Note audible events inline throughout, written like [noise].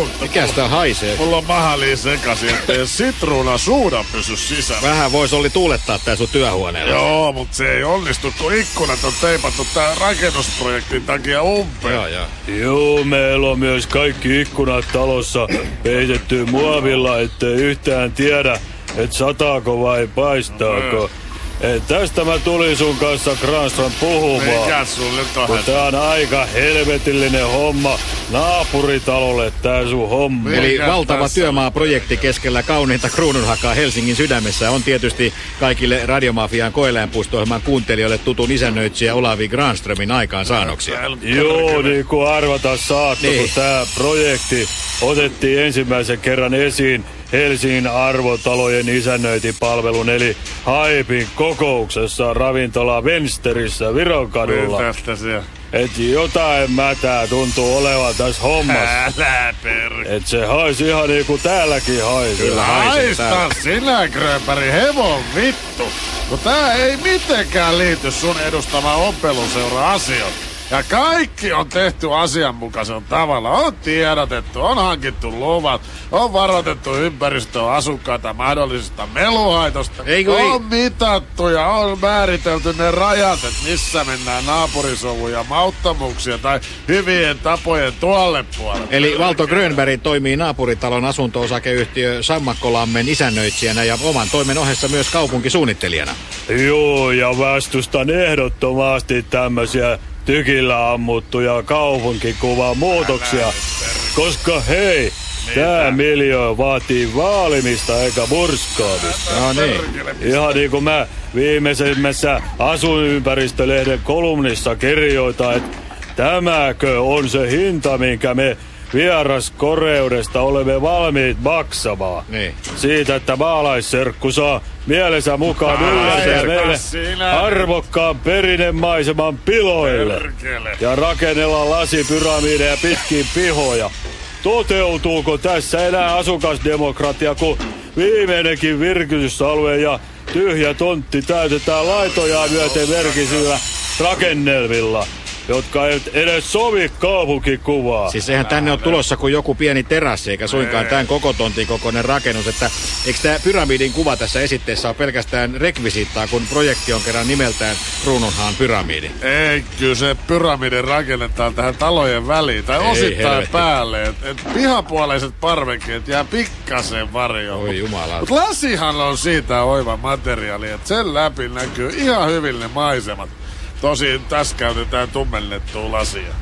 tuutte? Mikä sitä haisee? Mulla on maha liian sekaisin, ettei sitruuna suuda pysy sisällä. Vähän voisi oli tuulettaa tää sun työhuoneella. Joo, mutta se ei onnistu, kun ikkunat on teipattu tää rakennusprojektin takia umpeen. Joo, joo. Joo, meillä on myös kaikki ikkunat talossa peitetty muovilla, ettei yhtään tiedä, että sataako vai paistaako. Et tästä mä tulin sun kanssa Granström puhumaan. Mikä sun nyt on Kun tää on aika helvetillinen homma naapuritalolle tää sun homma. Eli valtava tässä työmaaprojekti keskellä kauniinta kruununhakaa Helsingin sydämessä on tietysti kaikille Radiomafian koeläinpuisto-ohjelman kuuntelijoille tutun isännöitsijä Olavi Granströmin aikaansaannoksia. Joo, niin kuin arvata saattoi, Niin. kun tämä projekti otettiin ensimmäisen kerran esiin Helsingin arvotalojen isännöintipalvelun eli Haipin kokouksessa ravintola Vensterissä Vironkadulla. Tästä se. Et jotain mätää tuntuu olevan tässä hommassa. Älä per... Et se haisi ihan niin kuin täälläkin haisi. Kyllä haisee Haista täällä. sinä, Grönberg, hevon vittu. Kun tää ei mitenkään liity sun edustama ompeluseura asioihin. Ja kaikki on tehty asianmukaisella tavalla. On tiedotettu, on hankittu luvat, on varoitettu ympäristöä asukkaita mahdollisista meluhaitosta. Ei- on mitattu ja on määritelty ne rajat, että missä mennään naapurisovuja, mauttamuksia tai hyvien tapojen tuolle puolelle. Eli Valto Grönberg toimii naapuritalon asunto-osakeyhtiö Sammakkolammen isännöitsijänä ja oman toimen ohessa myös kaupunkisuunnittelijana. Joo, ja vastustan ehdottomasti tämmöisiä tykillä ammuttuja kaupunkikuvan muutoksia. Koska hei, tää miljoona vaatii vaalimista eikä murskaamista. No niin. Ihan niin kuin mä viimeisimmässä asuinympäristölehden kolumnissa kirjoitan, että tämäkö on se hinta, minkä me vieras koreudesta olemme valmiit maksamaan. Niin. Siitä, että maalaisserkku saa mielensä mukaan Ai, yllättää meille sinä. arvokkaan perinnemaiseman piloille. Perkele. Ja rakennella lasipyramideja pitkin pihoja. Toteutuuko tässä enää asukasdemokratia, kun viimeinenkin virkistysalue ja tyhjä tontti täytetään laitojaan myöten merkisillä rakennelmilla, jotka eivät edes sovi kaupunkikuvaa. Siis eihän tänne ole tulossa kuin joku pieni terassi, eikä suinkaan tämän koko tontin kokoinen rakennus. Että eikö tämä pyramidin kuva tässä esitteessä ole pelkästään rekvisiittaa, kun projekti on kerran nimeltään Kruununhaan pyramidi? Ei, kyllä se pyramidi rakennetaan tähän talojen väliin, tai Ei, osittain helvetti. päälle. Et, et pihapuoleiset parvekkeet jää pikkasen varjoon. Oi jumala. Mutta lasihan on siitä oiva materiaali, että sen läpi näkyy ihan hyvin ne maisemat. Tosin tässä käytetään tummennettua lasia.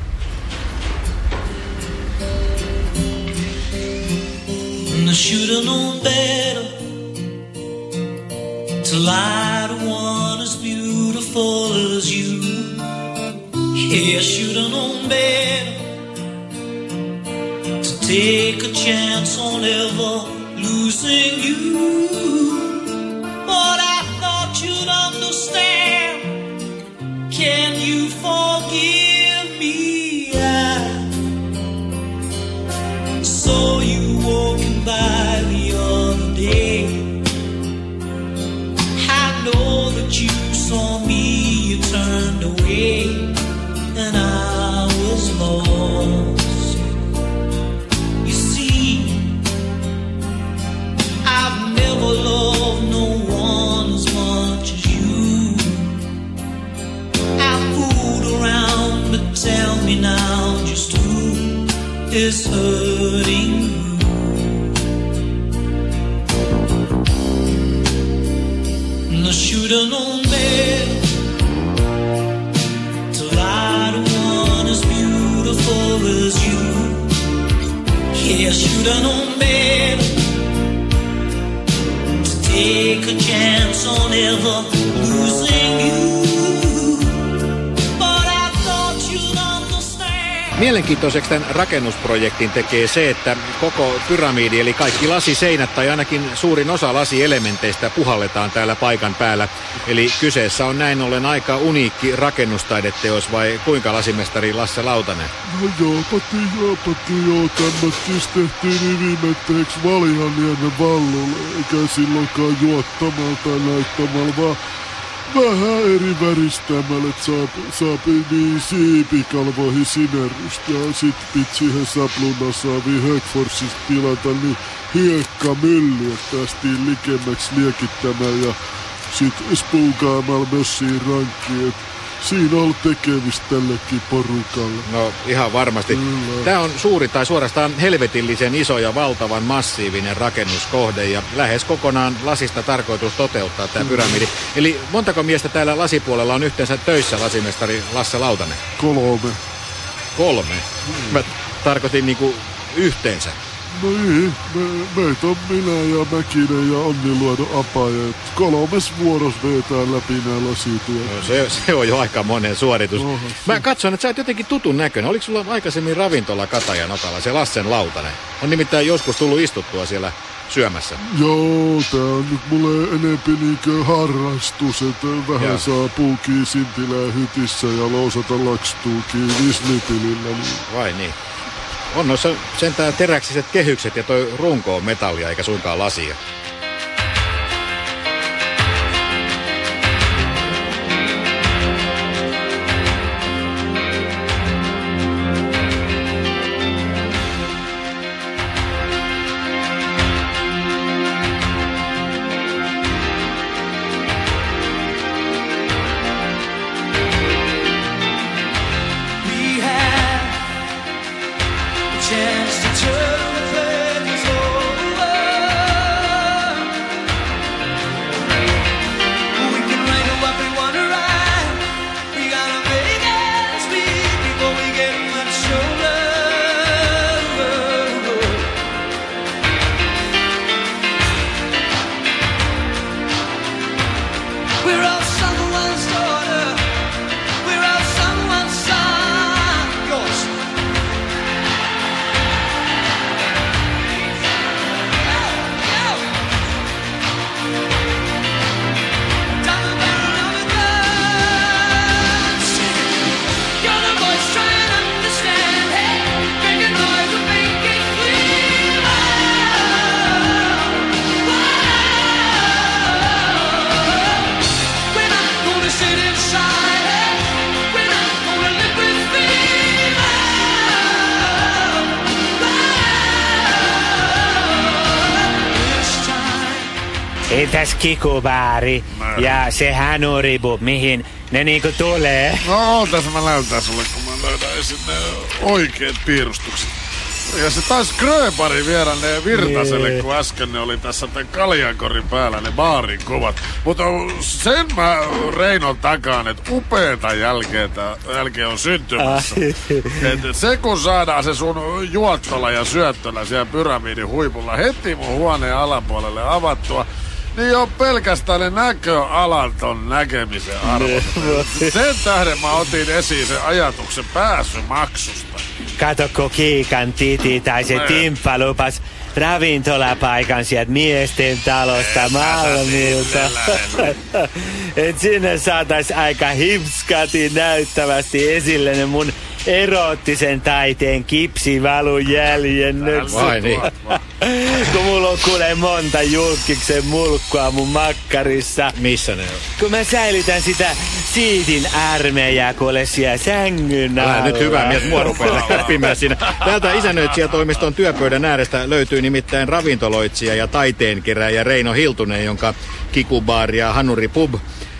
I should've known better to lie to one as beautiful as you. Yeah, I should've known better to take a chance on ever losing you. Mielenkiintoiseksi tämän rakennusprojektin tekee se, että koko pyramidi, eli kaikki lasiseinät tai ainakin suurin osa lasielementeistä puhalletaan täällä paikan päällä. Eli kyseessä on näin ollen aika uniikki rakennustaideteos vai kuinka lasimestari Lasse Lautanen? No joopati, joopati, joo, tämmötis tehtiin nimimetteeksi Valjaniemen vallolle, eikä silloinkaan juottamalla tai näyttämällä, vaan vähän eri väristämällä, että saa, saa niin siipikalvoihin sinerrystä. Ja sit pit siihen sapluna saavi Högforsista tilata niin hiekkamylly, että päästiin likemmäksi liekittämään ja sit spuukaamalla mössiin rankkiin, Siinä on ollut tekemistä tällekin porukalle. No ihan varmasti. Kyllä. Tämä on suuri tai suorastaan helvetillisen iso ja valtavan massiivinen rakennuskohde ja lähes kokonaan lasista tarkoitus toteuttaa tämä pyramidi. Eli montako miestä täällä lasipuolella on yhteensä töissä lasimestari Lasse Lautanen? Kolme. Kolme. Mä tarkoitin niinku yhteensä. No niin, me, meitä on minä ja Mäkinen ja Onni Luodon apaja. Kolmes vuoros vetää läpi nämä lasityöt. No, se, se on jo aika monen suoritus. Oho, Mä katson, että sä oot jotenkin tutun näköinen. Oliko sulla aikaisemmin ravintola Katajanokalla, se Lassen Lautanen? On nimittäin joskus tullut istuttua siellä syömässä. Joo, tää on nyt mulle enempi niinkö harrastus, että vähän Joo. saa puukii sintilää hytissä ja lousata lakstuukii Disney-tilillä. Niin. Vai niin? On noissa sentään teräksiset kehykset ja toi runko on metallia eikä suinkaan lasia. Kikubaari ja se hanuribu, mihin ne niinku tulee? No, tässä mä näytän sulle, kun mä löydän esim. ne oikeat piirustukset. Ja se taisi Gröbari viedä ne Virtaselle, Niin. kun äsken ne oli tässä tämän kaljankorin päällä, ne baarin kuvat. Mutta sen mä Reinon takaan, että upeeta jälkeetä, jälkeen on syntymässä. Et se kun saadaan se sun juottola ja syöttöllä siellä pyramidin huipulla heti mun huoneen alapuolelle avattua, niin jo pelkästään ne näköalat on näkemisen arvo. [laughs] Sen tähden mä otin esiin sen ajatuksen pääsymaksusta. Katokko Kiikan titi tai se Timppa lupas ravintolapaikan sieltä miesten talosta Malmilta. [laughs] Et sinne saatais aika hipskati näyttävästi esille ne mun eroottisen taiteen kipsivalun jäljennykset. Vai niin? Kun mulla on kuule monta julkiksen mulkkua mun makkarissa. Missä ne on? Kun mä säilytän sitä siitin armeijaa kuule siellä sängyn alla. Älä nyt hyvä mies mua rupeaa käpimään siinä. Täältä isännöitsijätoimiston työpöydän äärestä löytyy nimittäin ravintoloitsija ja taiteenkeräjä Reino Hiltunen, jonka kikubaari ja Hanuri Pub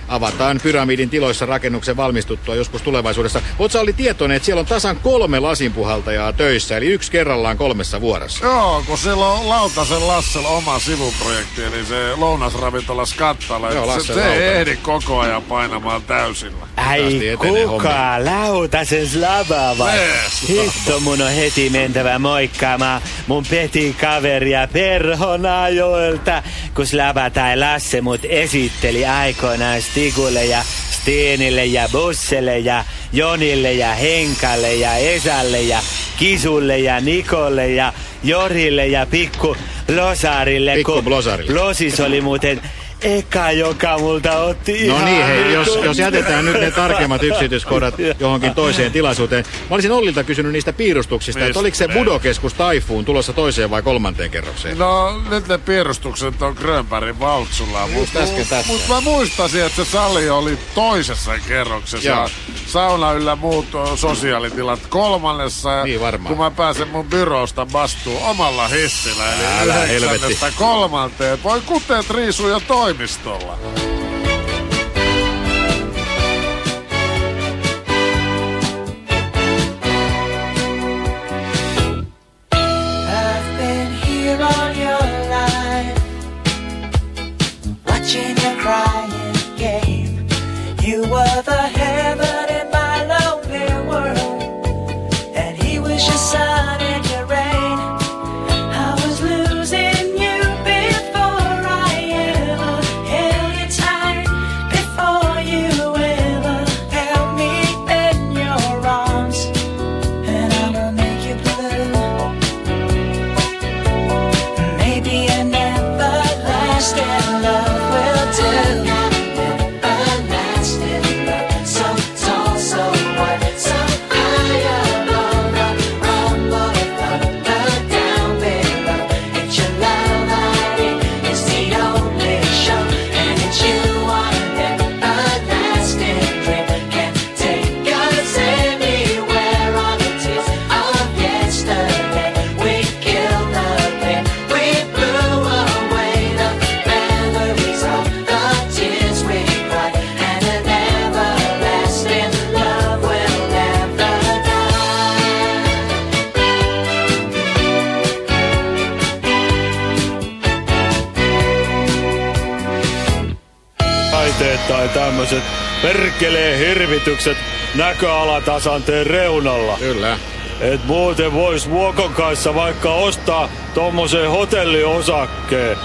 avataan pyramidin tiloissa rakennuksen valmistuttua joskus tulevaisuudessa. Otsa oli tietoinen, että siellä on tasan kolme lasinpuhaltajaa töissä, eli yksi kerrallaan kolmessa vuorossa. Joo, kun sillä on Lautasen Lassella oma sivuprojekti, eli se lounasravintola Skattala. Joo, se, Lasse se ei ehdi koko ajan painamaan täysillä. Ai kuka lautasen slabaa vai? Hitto mun on heti mentävä moikkaamaan mun peti kaveria Perhonajoelta, kun Slaba tai Lasse mut esitteli aikoinaan Stigulle ja Steenille ja Busselle ja Jonille ja Henkalle ja Esalle ja Kisulle ja Nikolle ja Jorille ja Pikku Losarille. Pikku Blosarille. Losis oli muuten eka, joka multa otti No niin, hei, jos, jos jätetään nyt ne tarkemmat yksityiskohdat [laughs] johonkin toiseen tilaisuuteen. Mä olisin Ollilta kysynyt niistä piirustuksista, että oliko se ne? Budokeskus Taifuun tulossa toiseen vai kolmanteen kerrokseen? No, nyt ne piirustukset on Grönbergin valtsulla. Mutta mä muistasin, että se sali oli toisessa kerroksessa. Joo. Ja sauna yllä muut sosiaalitilat kolmannessa. Ja Niin varmaan. Kun mä pääsen mun byrosta vastuun omalla hissillä, eli Älä helvetti. kolmanteen. Voi kuteet riisuja toimistolla. Näköalatasanteen reunalla. Kyllä. Et muuten vois Vuokon kanssa vaikka ostaa tommosen hotelliosakkeen.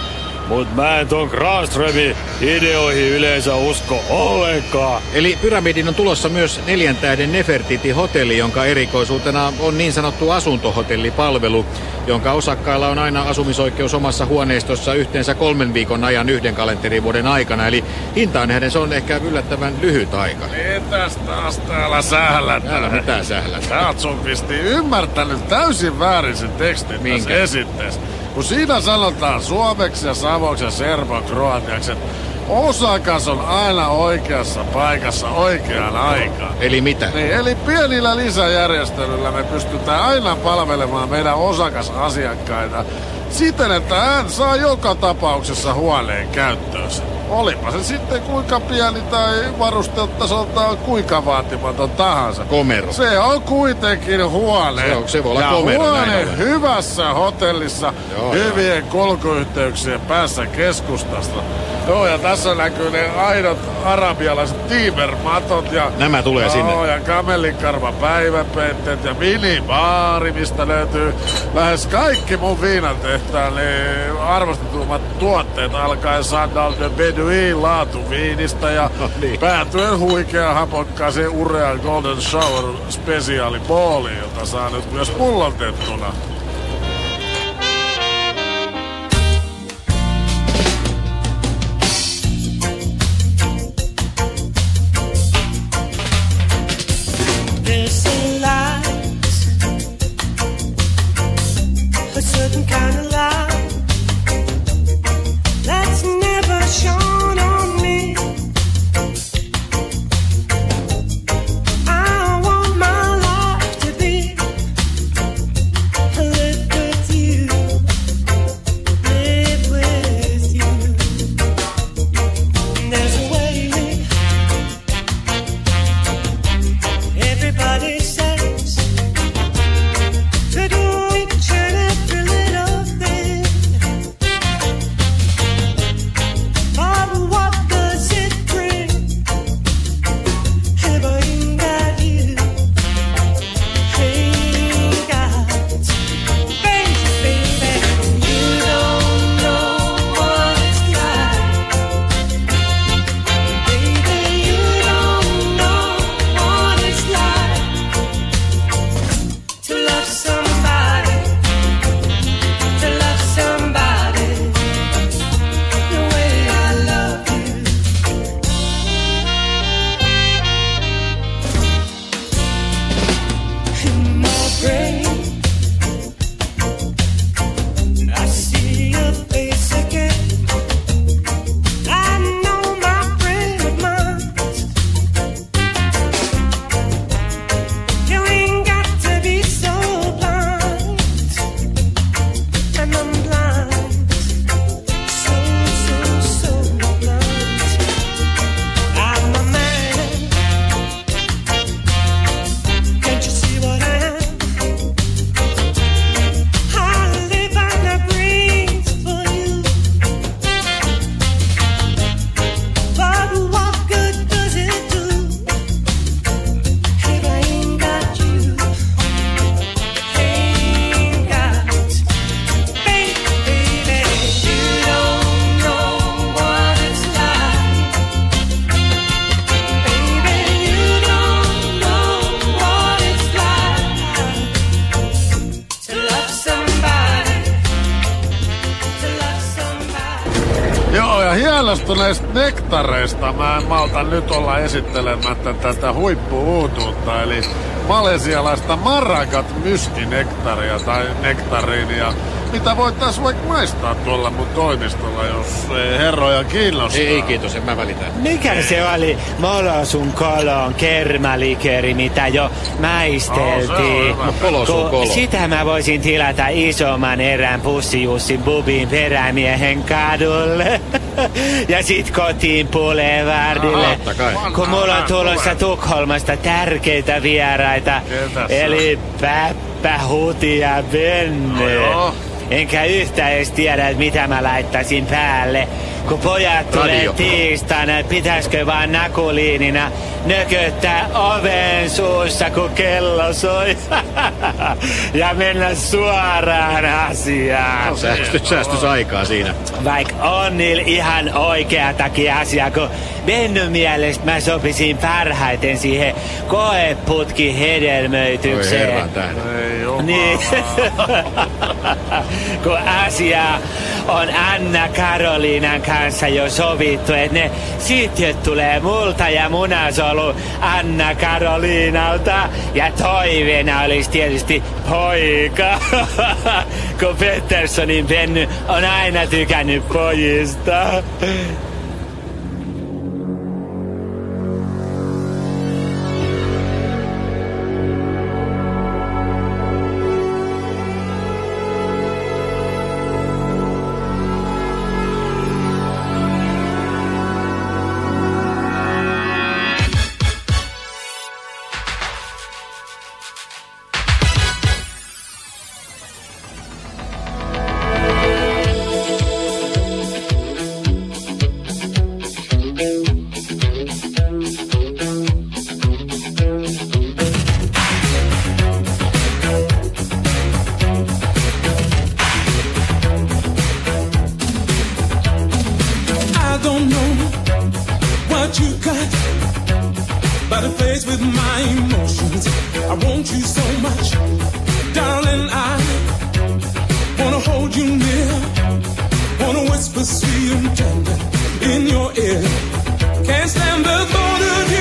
Mut mä en ton Granströmin ideoihin yleensä usko ollenkaan. Eli pyramidin on tulossa myös neljän tähden Nefertiti-hotelli, jonka erikoisuutena on niin sanottu asuntohotellipalvelu, jonka osakkailla on aina asumisoikeus omassa huoneistossa yhteensä kolmen viikon ajan yhden kalenterivuoden aikana. Eli hintaan nähden se on ehkä yllättävän lyhyt aika. Mitäs taas täällä sählätään? Älä mitään sählä. Sä oot sun pisti ymmärtänyt täysin väärin sen tekstin Minkä? tässä esitteessä. Kun siinä sanotaan suomeksi ja savoksi ja serbo-kroatiaksi, että osakas on aina oikeassa paikassa oikeaan aikaan. Eli mitä? Niin, eli pienillä lisäjärjestelyillä me pystytään aina palvelemaan meidän osakasasiakkaita siten, että hän saa joka tapauksessa huoneen käyttöönsä. Olipa se sitten kuinka pieni tai varusteltasoltaan kuinka vaatimaton tahansa. Komero. Se on kuitenkin huone. Se on- se voi olla ja komero, huone hyvässä hotellissa Joo, hyvien kulkuyhteyksien päässä keskustasta. Joo, ja tässä näkyy ne aidot arabialaiset tiimermatot ja... Nämä tulee sinne. Joo, ja päiväpeitteet ja minibaari, mistä löytyy lähes kaikki mun viinantehtaan niin arvostetummat tuotteet alkaen Sandal de Bedouin laatuviinistä ja No niin. päätyen huikea hapokkaaseen Urea Golden Shower spesiaali booliin, jota saa nyt myös pullotettuna. Sairastuneista nektareista. Mä en malta nyt olla esittelemättä tätä huippuuutuutta, eli malesialaista Maragat myskinektaria tai nektariinia, mitä voitais vaikka maistaa tuolla mun toimistolla, jos ei herroja kiinnostaa. Ei, ei kiitos, en mä välitä. Mikä se oli molosun kolon kermalikeri, mitä jo maisteltiin? Oh, se on. No, Polosun Kun kolo. Sitä mä voisin tilata isomman erän pussijussin bubin perämiehen kadulle. [laughs] ja sit kotiin Boulevardille. Aha. Kun mulla on tulossa Tukholmasta tärkeitä vieraita. Ketäs se Eli Päppä, Huti ja Benne. No joo. Enkä yhtä edes tiedä, että mitä mä laittaisin päälle. Kun pojat tulee tiistaina, että pitäisikö vaan nakuliinina nököttää oven suussa, kun kello soi. [laughs] ja mennä suoraan asiaan. Säästys, säästys aikaa siinä. Vaikka on niillä ihan oikeatakin asia, kun Bennyn mielestä mä sopisin parhaiten siihen koeputki Oi hedelmöitykseen. jumala. Niin. [laughs] Kun asia on Anna Karoliinan kanssa jo sovittu, että ne sitjet tulee multa ja munasolu Anna Karoliinalta. Ja toiveena olisi tietysti poika. [laughs] Kun Petterssonin Penny on aina tykännyt pojista. With my emotions. I want you so much, darling. I wanna hold you near, wanna whisper sweet and tender in your ear. Can't stand the thought of you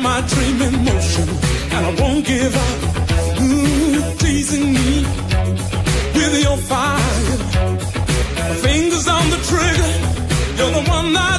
My dream in motion, and I won't give up. Ooh, teasing me with your fire. Fingers on the trigger. You're the one I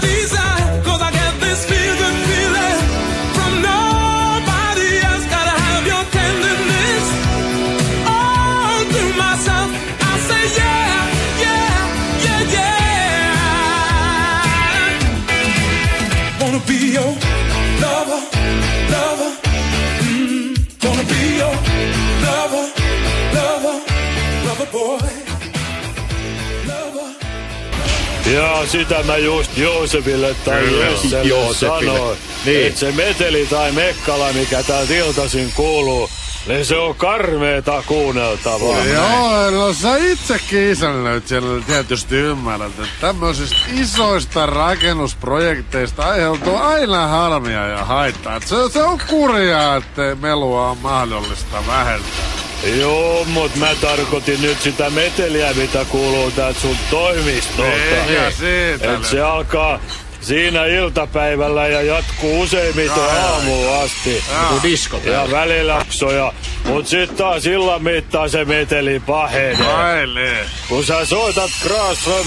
Ja sitä mä just Joosefille tai Jesselle Joosefille. sanoin, Niin. että se meteli tai mekkala, mikä täältä iltaisin kuuluu, niin se on karmeeta kuunneltavaa. Joo, no sä itsekin isännöitsijänä tietysti ymmärrät, että tämmöisistä isoista rakennusprojekteista aiheutuu aina harmia ja haittaa. Se, se on kurjaa, että melua on mahdollista vähentää. Joo, mut mä tarkoitin nyt sitä meteliä, mitä kuuluu täältä sun toimistolta. Eikä siitä Et se alkaa siinä iltapäivällä ja jatkuu useimmiten aamuun asti. Joku disko Ja välilaksoja. Mut sit taas illan mittaan se meteli pahenee. Niin. Kun sä soitat Grasson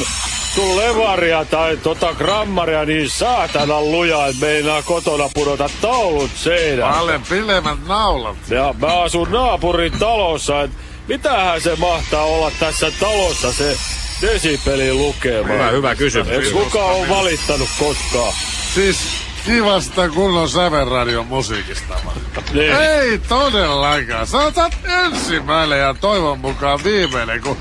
sun levaria tai tota grammaria niin saatana luja, et meinaa kotona pudota taulut seinään. Paljon pilemmät naulat. Ja mä asun naapurin talossa, et mitähän se mahtaa olla tässä talossa se desibelin lukema? Hyvä, hyvä kysymys. Eikö kukaan ole valittanut koskaan? Siis kivasta kunnon sävenradion musiikista vaan. Niin. Ei todellakaan. Sä ensimmäinen ja toivon mukaan viimeinen, kun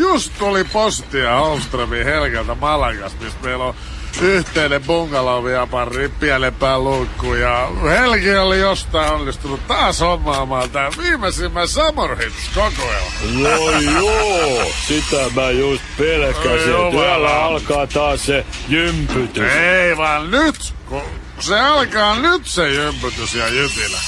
just tuli postia Holmströmin Helgeltä Malagasta, mistä meillä on yhteinen bungalow ja pari pienempää luukku. Ja Helgi oli jostain onnistunut taas hommaamaan tää viimeisimmän Summer Hits kokoelman. No joo, sitä mä just pelkäsin. Jumala. Täällä alkaa taas se jympytys. Ei vaan nyt, kun se alkaa nyt se jympytys ja jytilä.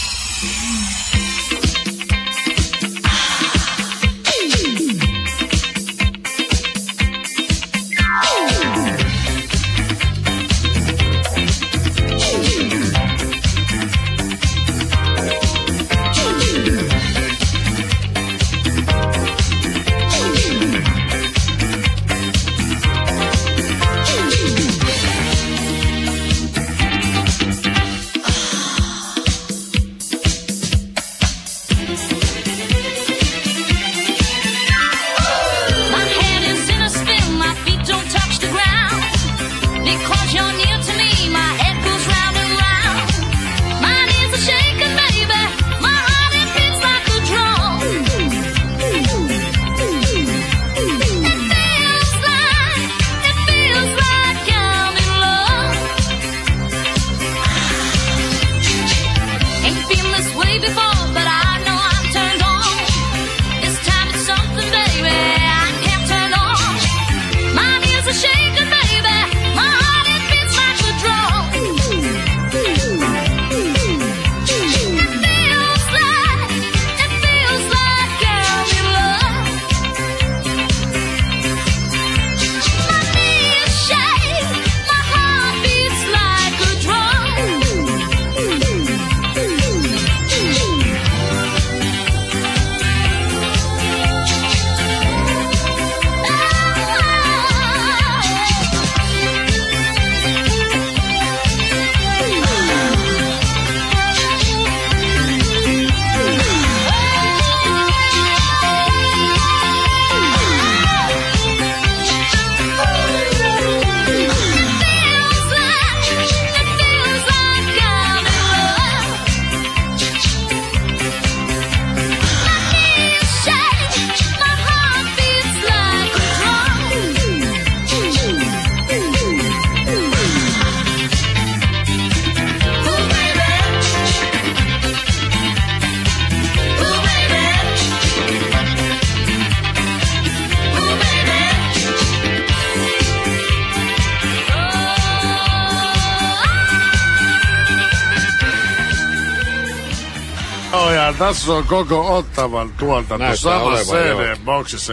Tässä on koko Ottavan Näyttää samassa. CD-boksissa.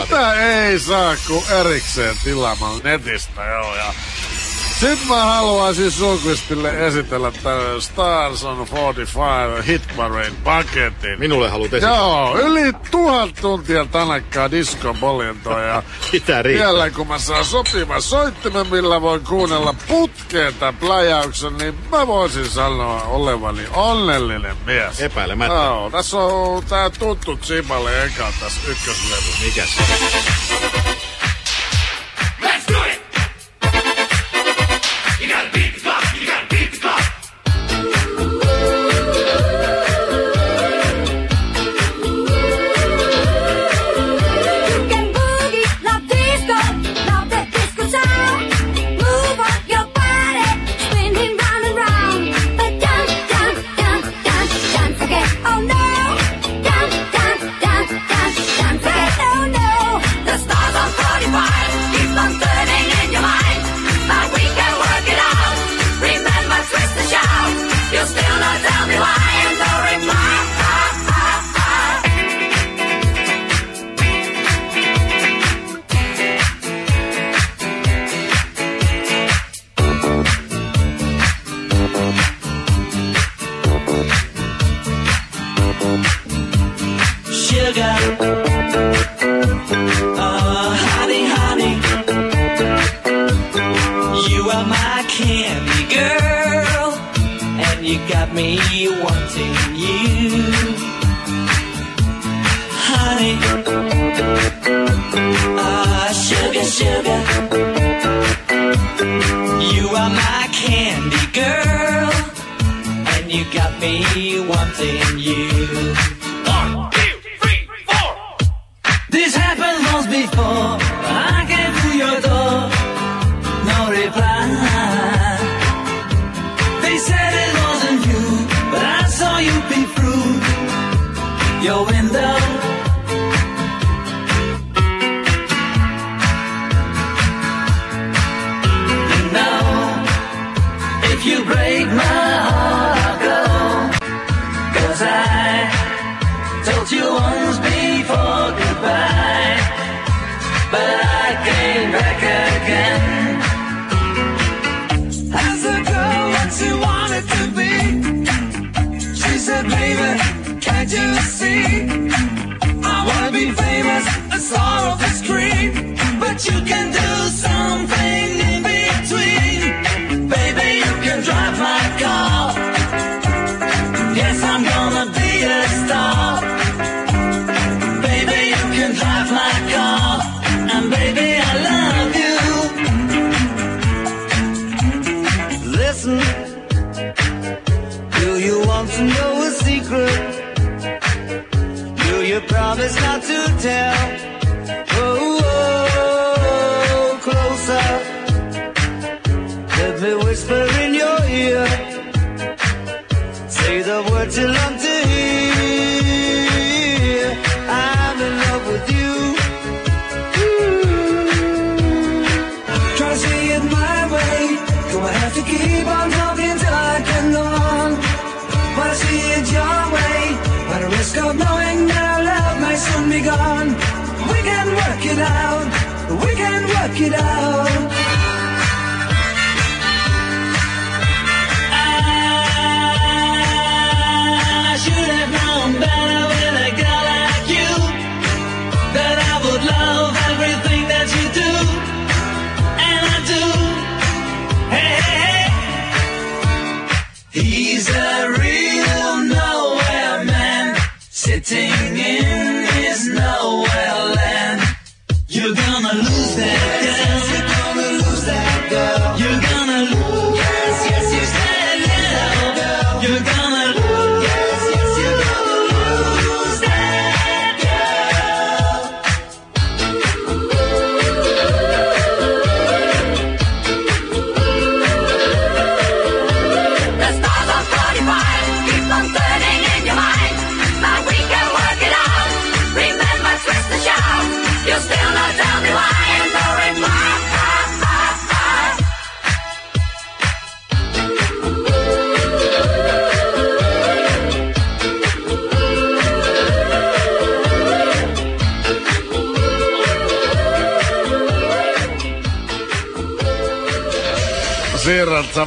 Tätä ei saa kuin erikseen tilaamaan netistä, joo. Ja sitten mä haluaisin Sukvistille esitellä tämän Stars on 45 Hit Parade paketin. Minulle haluat esittää. Joo, yli tuhat tuntia tanakkaa diskopoljentoa ja [laughs] Mitä riittää? vielä kun mä saan sopivan soittimen, millä voin kuunnella putkeen tämän pläjäyksen, niin mä voisin sanoa olevani onnellinen mies. Epäilemättä. Joo, tässä on tää tuttu Tsipale eka tässä ykköslevyssä. Mikäs? Got me wanting you, honey. Ah, sugar, sugar. You are my candy girl, and you got me wanting you.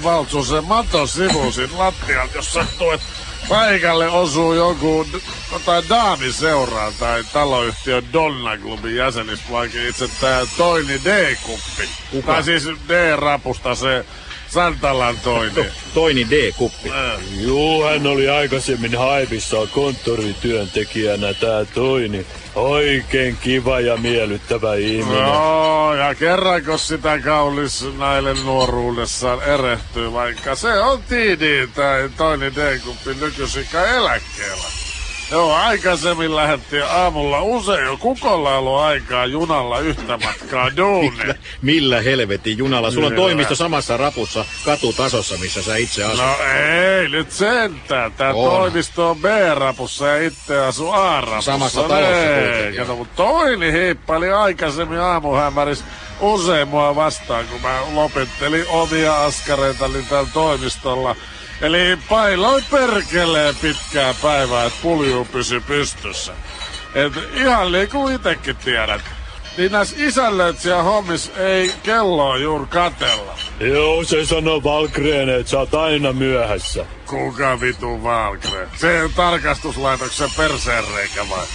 Valtsu sen maton sivusin lattialta, jos sattuu, että paikalle osuu joku tai daamiseuraa tai taloyhtiön Donna Clubin jäsenistä, vaikka itse tää Toini D-kuppi. Kuka? Tai siis D-rapusta se Santalan [laughs] Toini. Toini D-kuppi. Juu, hän oli aikaisemmin haipissa konttorityöntekijänä tää Toini. Oikein kiva ja miellyttävä ihminen. Joo, ja kerranko sitä kaulis näille nuoruudessaan erehtyy, vaikka se on tiidi tai toinen D-kuppi nykyisikä eläkkeellä. Joo, aikaisemmin lähdettiin aamulla usein jo kukolla ollut aikaa junalla yhtä matkaa duuniin. Millä helvetin junalla? Sulla on Kyllä. toimisto samassa rapussa katutasossa, missä sä itse asut. No ei nyt sentään. Tää On. toimisto on B-rapussa ja itse asu A-rapussa. Samassa talossa Ei. Kato, mutta toini hiippaili aikaisemmin aamuhämäris usein mua vastaan, kun mä lopettelin omia askareita täällä toimistolla. Eli pailoi perkelee pitkää päivää, että pulju pysy pystyssä. Et ihan niin kuin itekin tiedät. Niin näissä isällöitsijä hommis ei kelloa juuri katella. Joo, se sanoo Valkreen, että sä oot aina myöhässä. Kuka vitu Valkre? Se on tarkastuslaitoksen perseenreikä vai?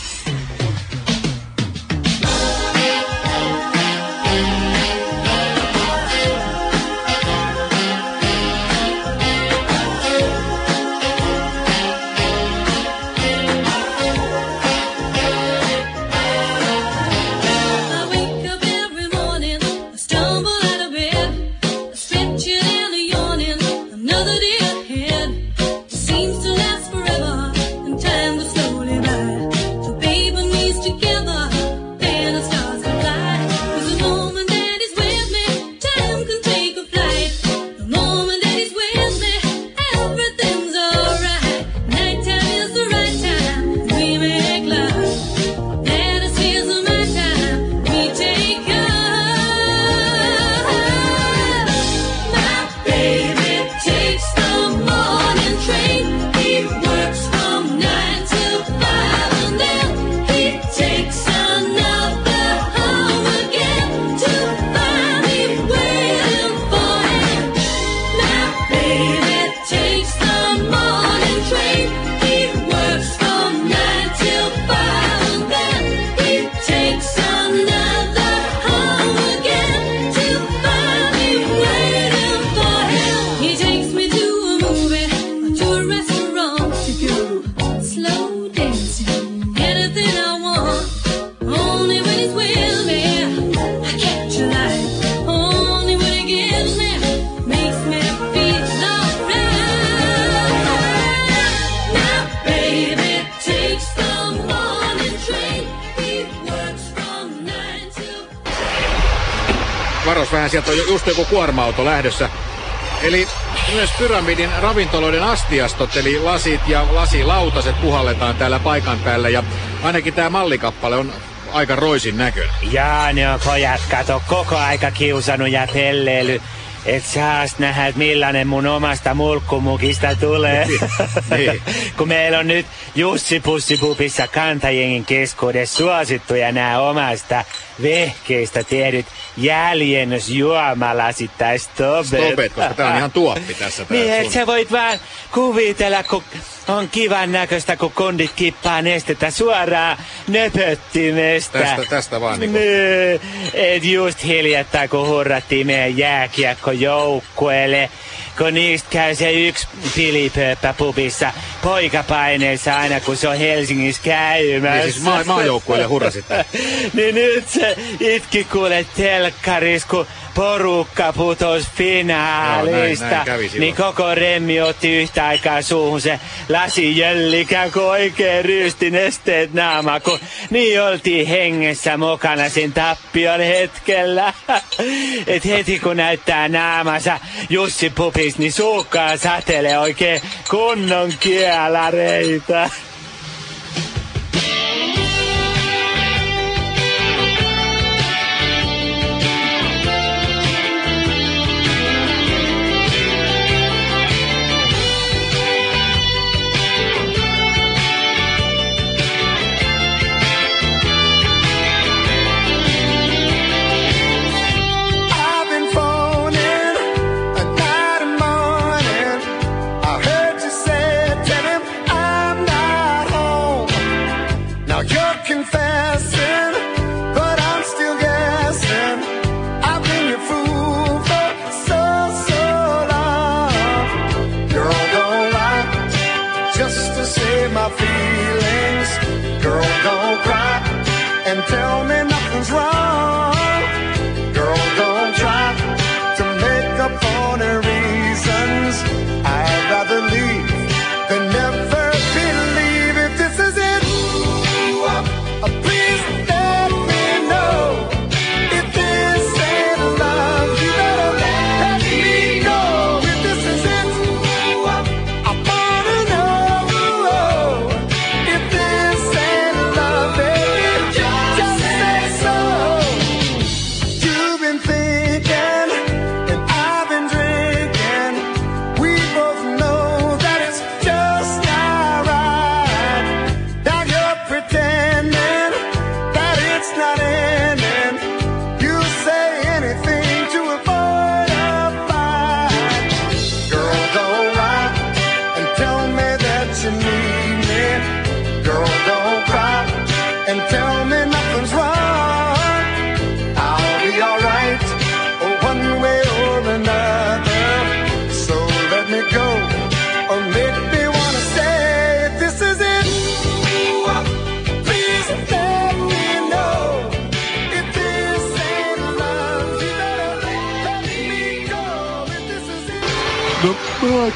Kuorma-auto lähdössä. Eli myös pyramidin ravintoloiden astiastot, eli lasit ja lasilautaset puhalletaan täällä paikan päällä. Ja ainakin tämä mallikappale on aika roisin näköinen. Jaa, ne on pojat, kato, koko aika kiusannut ja pelleily. Et saas nähdä, et millainen mun omasta mulkkumukista tulee. Niin. [laughs] Kun meillä on nyt Jussi Pussipupissa kantajengin keskuudessa suosittuja nämä omasta vehkeistä tehdyt jäljennösjuomalasit tai stobet. Stopet, koska tää on ihan tuoppi tässä. Tää Niin, et sä voit vaan kuvitella, kun on kivan näköistä, kun kondit kippaa nestettä suoraan nöpöttimestä. Tästä- tästä vaan. Niin, et just hiljattain, kun hurrattiin meidän jääkiekkojoukkueelle, kun niistä käy se yksi pilipööppä pubissa poikapaineissa aina, kun se on Helsingissä käymässä. Niin siis maa- maajoukkueelle hurrasitte. [laughs] niin nyt se itki kuule telkkaris, kun porukka putos finaalista. Joo, näin- näin niin koko remmi otti yhtä aikaa suuhun se lasijöllikään, kun oikein ryysti nesteet naama, kun niin oltiin hengessä mukana sen tappion hetkellä. [laughs] Et heti kun näyttää naamansa Jussi Pupis, niin suukkaan satelee oikein kunnon kielareita.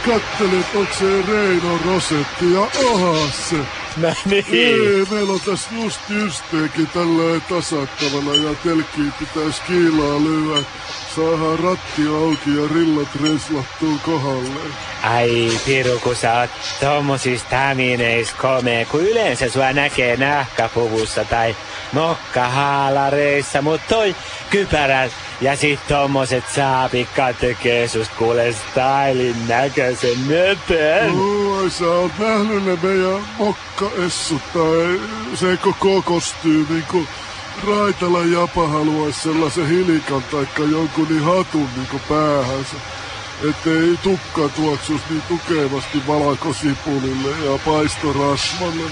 Kattelin, onko se Reino Rosetti ja ohas se. No niin. Ei, meillä on tässä just jysteekin tällä tasattavalla ja telkkiin pitäisi kiilaa lyödä. Saadaan ratti auki ja rillat reslattuu kohdalleen. Ai Piru, kun sä oot tommosissa tämineis komea, kun yleensä sua näkee nahkapuvussa tai mokkahaalareissa, mut toi kypärät ja sit tommoset saapikkaat tekee susta kuule stylin näköisen nöpön. Oi, sä oot nähnyt ne meidän mokkaessut tai se koko kostyymi, kun Raitala Japa haluaisi sellaisen hilikan taikka jonkun niin hatun niin päähänsä. Ettei tukka tuoksus niin tukevasti valakosipulille ja paistorasvalle.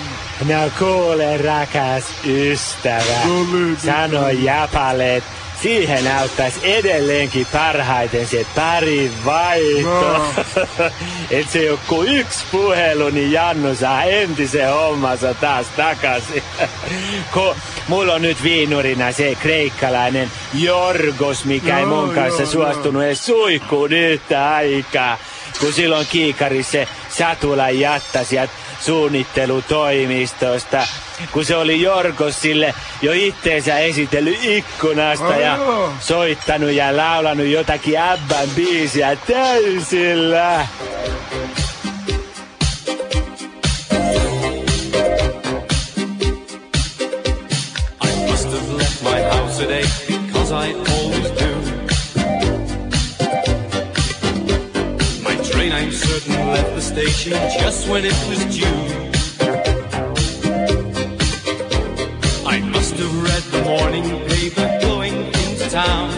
No kuule rakas ystävä, No niin, sano Japalle, et siihen auttaisi edelleenkin parhaiten se pari vaihto. No. [laughs] Et se joku yksi puhelu, niin Jannu saa entisen hommansa taas takaisin. [laughs] Kun mulla on nyt viinurina se kreikkalainen Jorgos, mikä ei Joo, mun kanssa joo, suostunut edes suihkuun yhtä aikaa. Kun silloin kiikari se Satula Jatta sieltä suunnittelutoimistosta kun se oli Jorkos sille jo itteensä esitellyt ikkunasta ja soittanut ja laulanut jotakin Abban biisiä täysillä. I must have left my house at eight because I always do. My train, I'm certain, left the station just when it was due. Have read the morning paper going into town.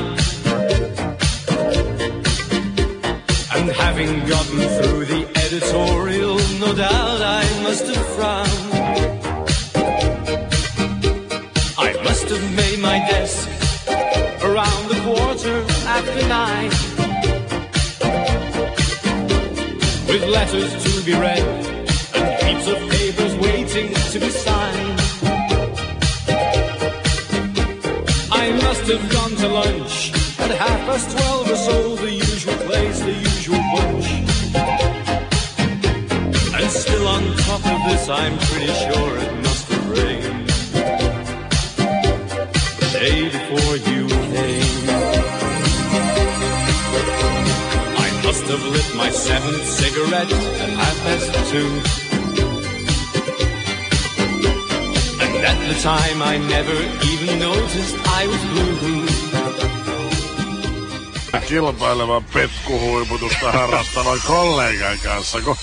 And having gotten through the editorial, no doubt I must have frowned. I must have made my desk around the quarter after nine. With letters to be read and heaps of papers waiting to be signed. Have gone to lunch at half past twelve or so, the usual place, the usual bunch. And still on top of this, I'm pretty sure it must have rained the day before you came. I must have lit my seventh cigarette at half past two. At the time I never even noticed I was blue. kilpailevan petkuhuiputusta harrastavan kollegan kanssa, kun,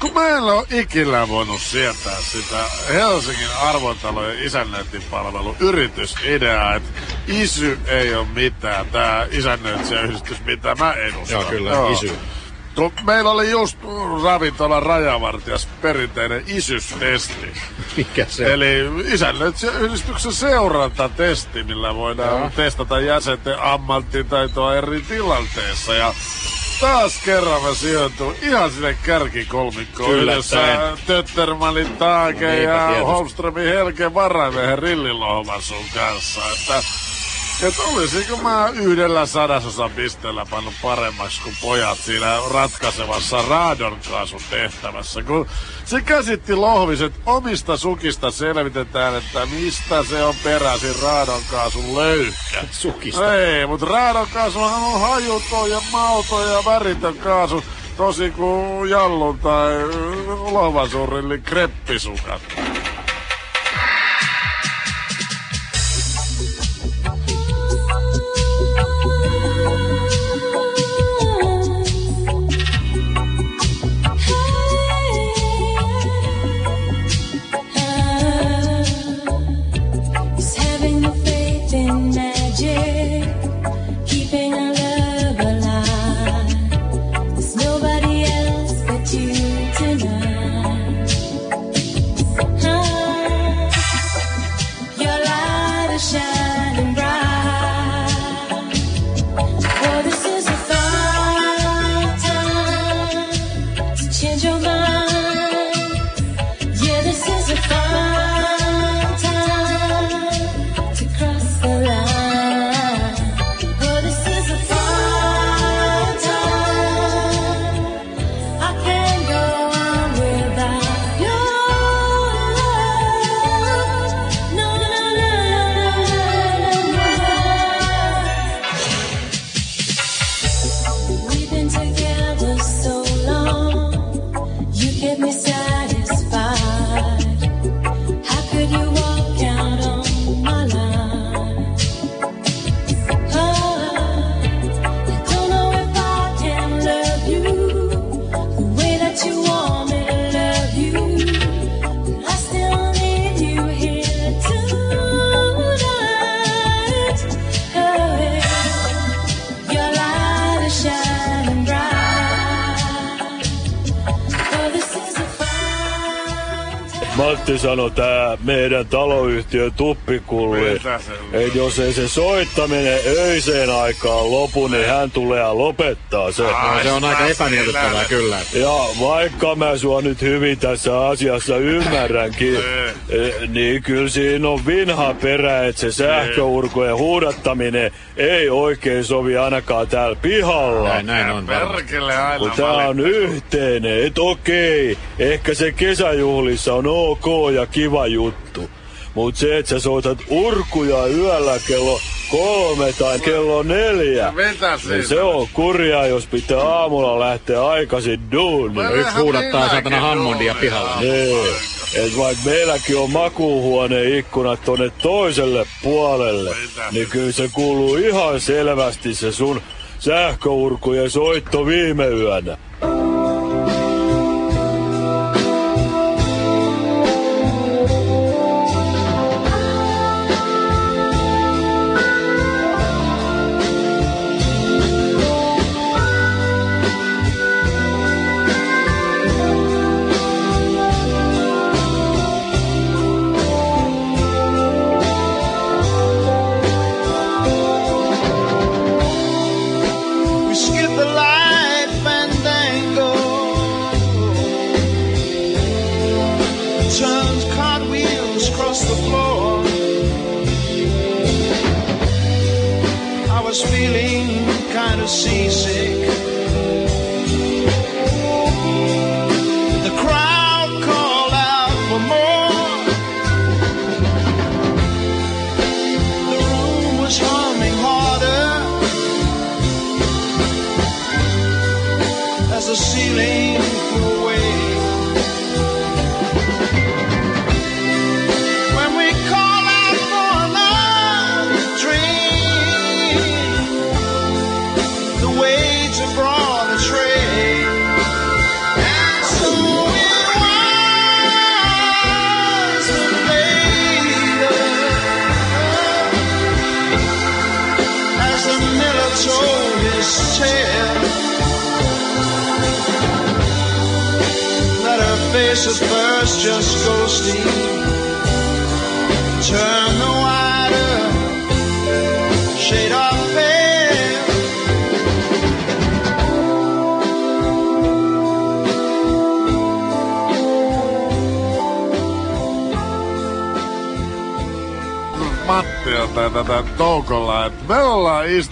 kun mä en ole ikinä voinut sietää sitä Helsingin arvotalojen isännöintipalvelun yritysideaa, että isy ei ole mitään, tää isännöitsijäyhdistys, mitä mä edustan. Joo, kyllä, isy. Kun meillä oli just ravintolan rajavartijas perinteinen isyystesti. Mikä se Eli isännöitsijäyhdistyksen seurantatesti, millä voidaan Joo. testata jäsenten ammattitaitoa eri tilanteessa. Ja taas kerran mä sijoitun ihan sinne kärkikolmikkoon Yllättäen. yhdessä Töttermanin Taake Niinpä ja. Holmströmin Helke Varamiehen Rillilohman sun kanssa. Että et olisinko mä yhdellä sadasosan pisteellä pannut paremmaksi kuin pojat siinä ratkaisevassa raadonkaasun tehtävässä, kun se käsitti lohviset omista sukista selvitetään, että mistä se on peräisin raadonkaasun löyhkä. [laughs] Sukista. Ei, mutta raadonkaasuhan on hajuton ja mauton ja väritön kaasu, tosi kuin jallun tai lohvasurillin kreppisukat. Sanoi tää meidän taloyhtiön tuppikulli, että jos ei se soittaminen öiseen aikaan lopu, niin hän tulee ja lopettaa se. No, se on aika epämiellyttävää kyllä. Ja vaikka mä sua nyt hyvin tässä asiassa ymmärränkin, eh, niin kyllä siinä on vinha perä, että se sähköurkojen huudattaminen ei oikein sovi ainakaan täällä pihalla. Näin, näin on. Perkele aina Kun tää on yhteinen, et okei, ehkä se kesäjuhlissa on ok ja kiva juttu. Mut se, että sä soitat urkuja yöllä kello kolme tai kello neljä, niin se on kurjaa, jos pitää aamulla lähteä aikaisin duuniin. Yksi huudattaa saatana Hammondia pihalla. Niin. Et vaikka meilläkin on makuuhuoneen ikkunat tonne toiselle puolelle, niin kyllä se kuuluu ihan selvästi se sun sähköurkujen soitto viime yönä.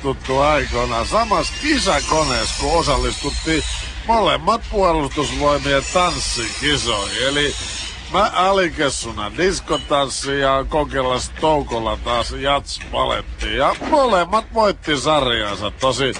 Istuttu aikoina samassa kisakoneessa, kun osallistuttiin molemmat puolustusvoimien tanssikisoihin. Eli mä alikessuna diskotanssi ja Kokelas Toukolla taas jats-paletti. Ja molemmat voitti sarjansa. Tosi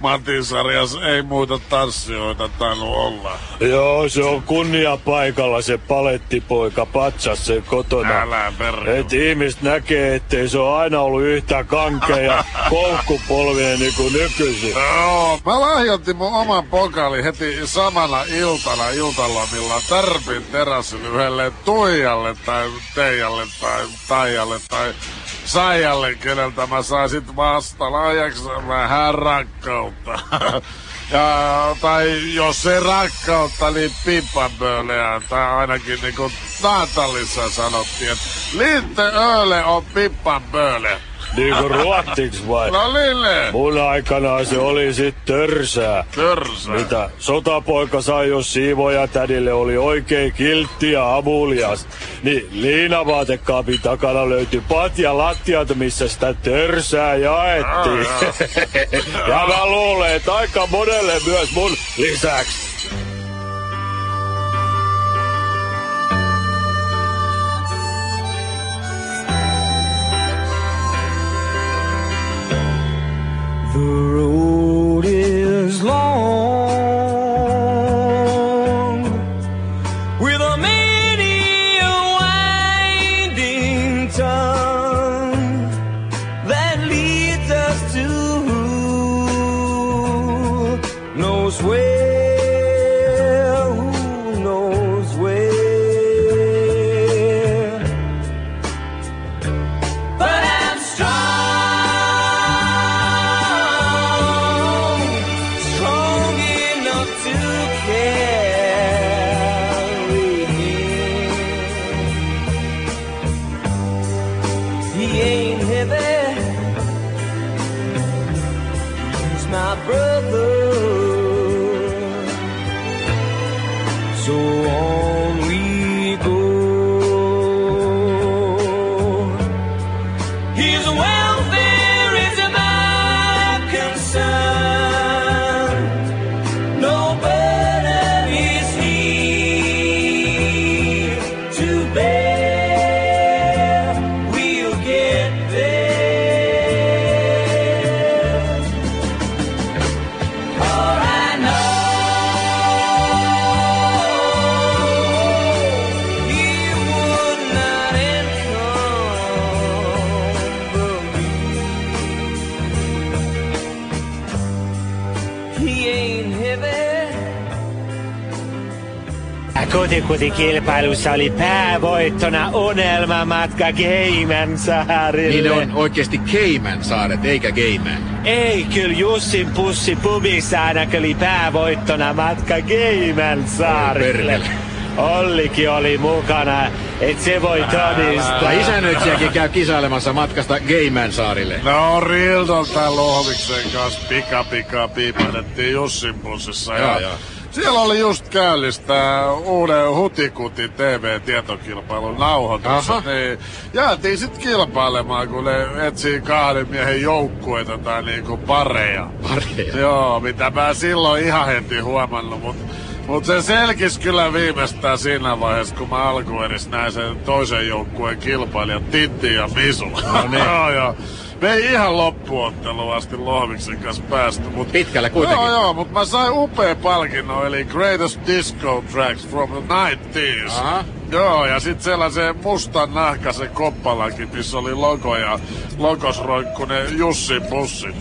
Matin sarjassa ei muita tanssijoita tainnut olla. Joo, se on kunnia paikalla se palettipoika patsas sen kotona. Älä perre. Et ihmiset näkee, ettei se ole aina ollut yhtä kankea ja [laughs] koukkupolvinen niin kuin nykyisin. Joo, mä lahjoitin mun oman pokali heti samana iltana iltalomilla Tärpin terassille yhdelle Tuijalle tai Teijalle tai Taijalle tai Saijalle, keneltä mä sain sit vasta lahjaksi vähän rakkautta. [laughs] Ja, tai jos ei rakkautta, niin pippapööleä. Tai ainakin niinku Natalissa sanottiin, että Litte Öle on pippapööle. Niin kuin ruottiksi vai? No Lille. Mun aikanaan se oli sit törsää. Törsää? Mitä sotapoika sai, jos siivoja tädille oli oikein kiltti ja avulias. Niin liinavaatekaapin takana löytyi patja lattialta, missä sitä törsää jaettiin. [laughs] ja mä luulen, että aika monelle myös mun lisäksi. Mestaruuskilpailussa oli päävoittona unelmamatka Keiman saarille. Niin ne on oikeasti Keiman saaret, eikä Keiman. Ei, kyllä Jussin pussi pubissa ainakin oli päävoittona matka Keiman saarille. Ollikin oli mukana, et se voi todistaa. Isännöitsijäkin käy kisailemassa matkasta Geiman saarille. No Riltolta Lohviksen kanssa pika pika piipahdettiin Jussin bussissa ja, ja, ja siellä oli just käynnistä uuden Hutikuti TV-tietokilpailun nauhoitus. Niin jäätiin sit kilpailemaan, kun ne etsii kahden miehen joukkueita tai niinku pareja. Pareja? Joo, mitä mä silloin ihan heti huomannut, mut Mut se selkis kyllä viimeistään siinä vaiheessa, kun mä alkuun edes näin sen toisen joukkueen kilpailijan Titti ja Misu. No niin. [laughs] joo, joo me ei ihan loppuottelu asti Lohviksen kanssa päästy, mutta... Pitkälle kuitenkin. Joo, joo, mutta mä sain upea palkinnon, eli Greatest Disco Tracks from the 90s. Aha. Joo, ja sitten sellaisen mustan nahkaisen koppalankin, missä oli logo ja lokosroikkunen Jussin pussit.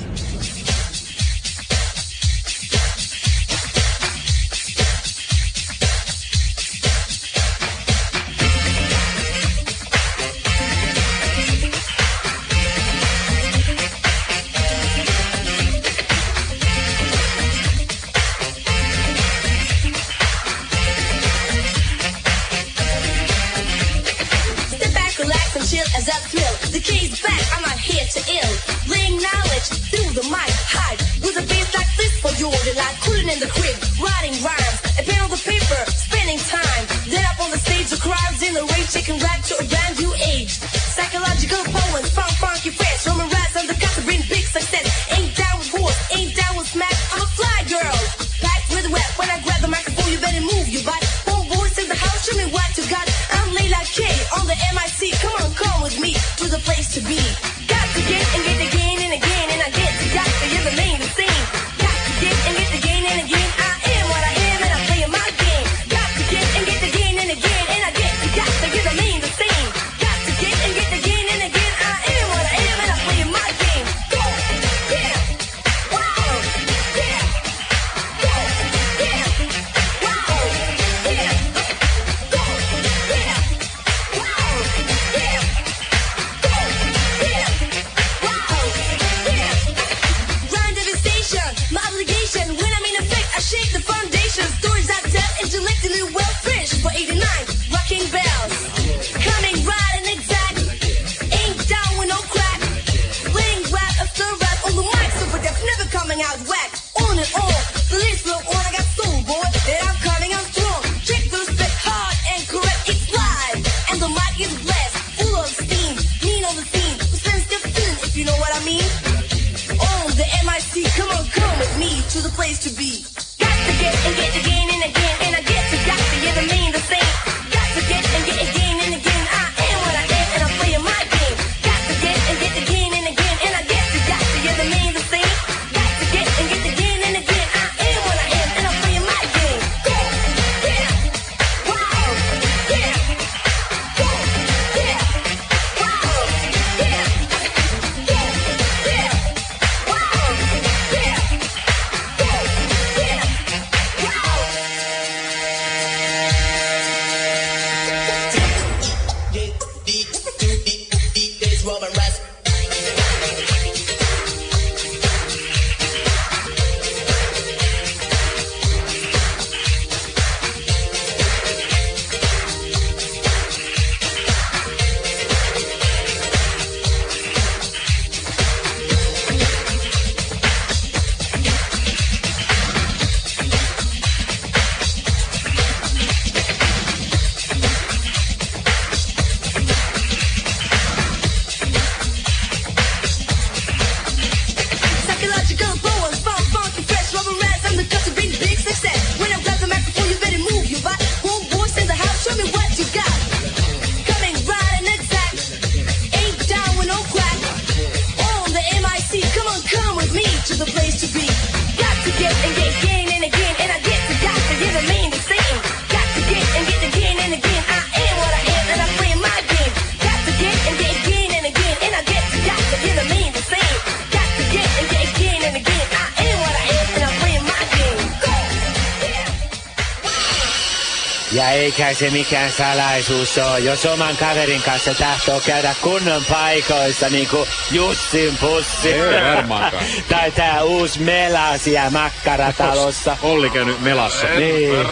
Eikä se mikään salaisuus ole. Jos oman kaverin kanssa tahtoo käydä kunnon paikoissa, niin kuin Jussin pussi. Ei varmaankaan. [laughs] tai tää uusi Melasia makkaratalossa. Olli käynyt melassa. Niin.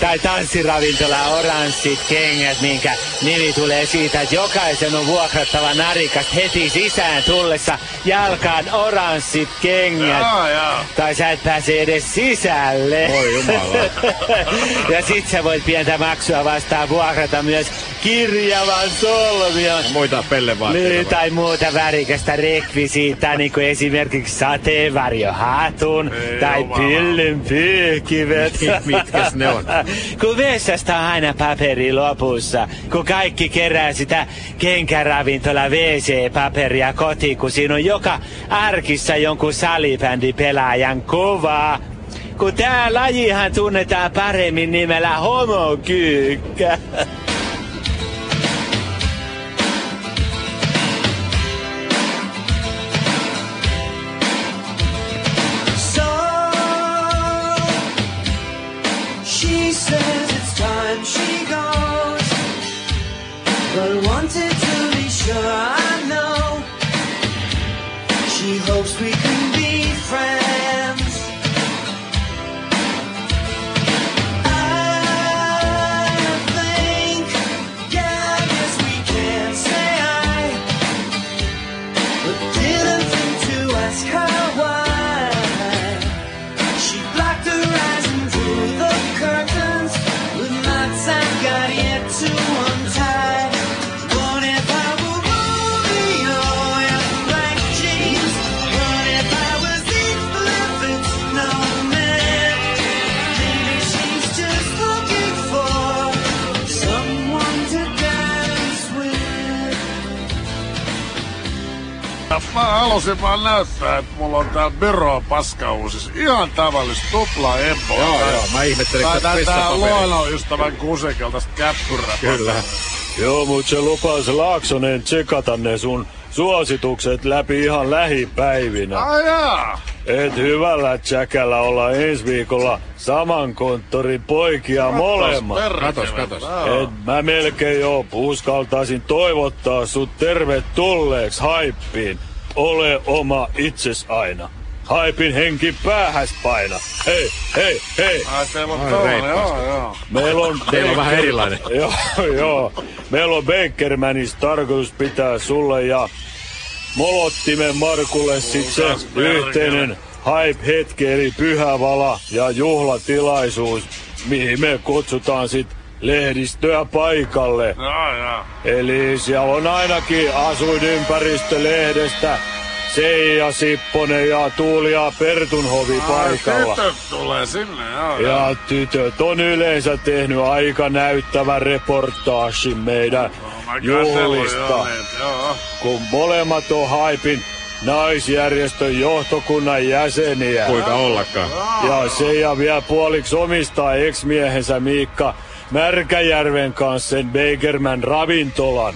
Tai tanssiravintola Oranssit kengät, minkä nimi tulee siitä, että jokaisen on vuokrattava narikas heti sisään tullessa jalkaan oranssit kengät. Jaa, jaa. Tai sä et pääse edes sisälle. Oi jumala. [laughs] ja sit sä voit pientä maksua vastaan vuokrata myös kirjavan solmion. Muita pellevaatteita. Niin, tai muuta värikästä rekvisiittaa, niin kuin esimerkiksi sateenvarjohatun tai pyllyn pyyhkivet. [laughs] Mitkäs ne on? [laughs] kun vessasta on aina paperi lopussa, kun kaikki kerää sitä kenkäravintola WC-paperia kotiin, kun siinä on joka arkissa jonkun salibändipelaajan kuva. kun tää lajihan tunnetaan paremmin nimellä homokyykkä. I know. She hopes we can be friends. Mä halusin vaan näyttää, että mulla on tää byro paskauusis. Ihan tavallis tupla empo. Joo, joo, mä ihmettelin, että tää, tää luonnonystävän kusekelta käppyrä. Kyllä. Joo, mut se lupas Laaksonen tsekata ne sun suositukset läpi ihan lähipäivinä. Ai jaa. Et hyvällä tsäkällä olla ensi viikolla saman konttorin poikia molemmat. Katos, katos. Et mä melkein jo uskaltaisin toivottaa sut tervetulleeksi haippiin. Ole oma itses aina. Haipin henki päähäs paina. Hei, hei, hei. Ai teillä on reippaasti. joo, joo. Meillä on... Teillä on vähän erilainen. [laughs] joo, joo. Meillä on Bakermanis tarkoitus pitää sulle ja Molottimen Markulle sit se yhteinen hype-hetki eli pyhävala ja juhlatilaisuus, mihin me kutsutaan sit lehdistöä paikalle. Joo, joo. Eli siellä on ainakin asuinympäristölehdestä Seija Sipponen ja Tuulia Pertunhovi paikalla. Ai, tytöt tulee sinne, joo, joo. Ja tytöt on yleensä tehnyt aika näyttävän reportaasin meidän jo juhlista. joo. Kun molemmat on Haipin naisjärjestön johtokunnan jäseniä. Kuinka ollakaan. Ja se ja vielä puoliksi omistaa ex-miehensä Miikka Märkäjärven kanssa sen Bakerman ravintolan.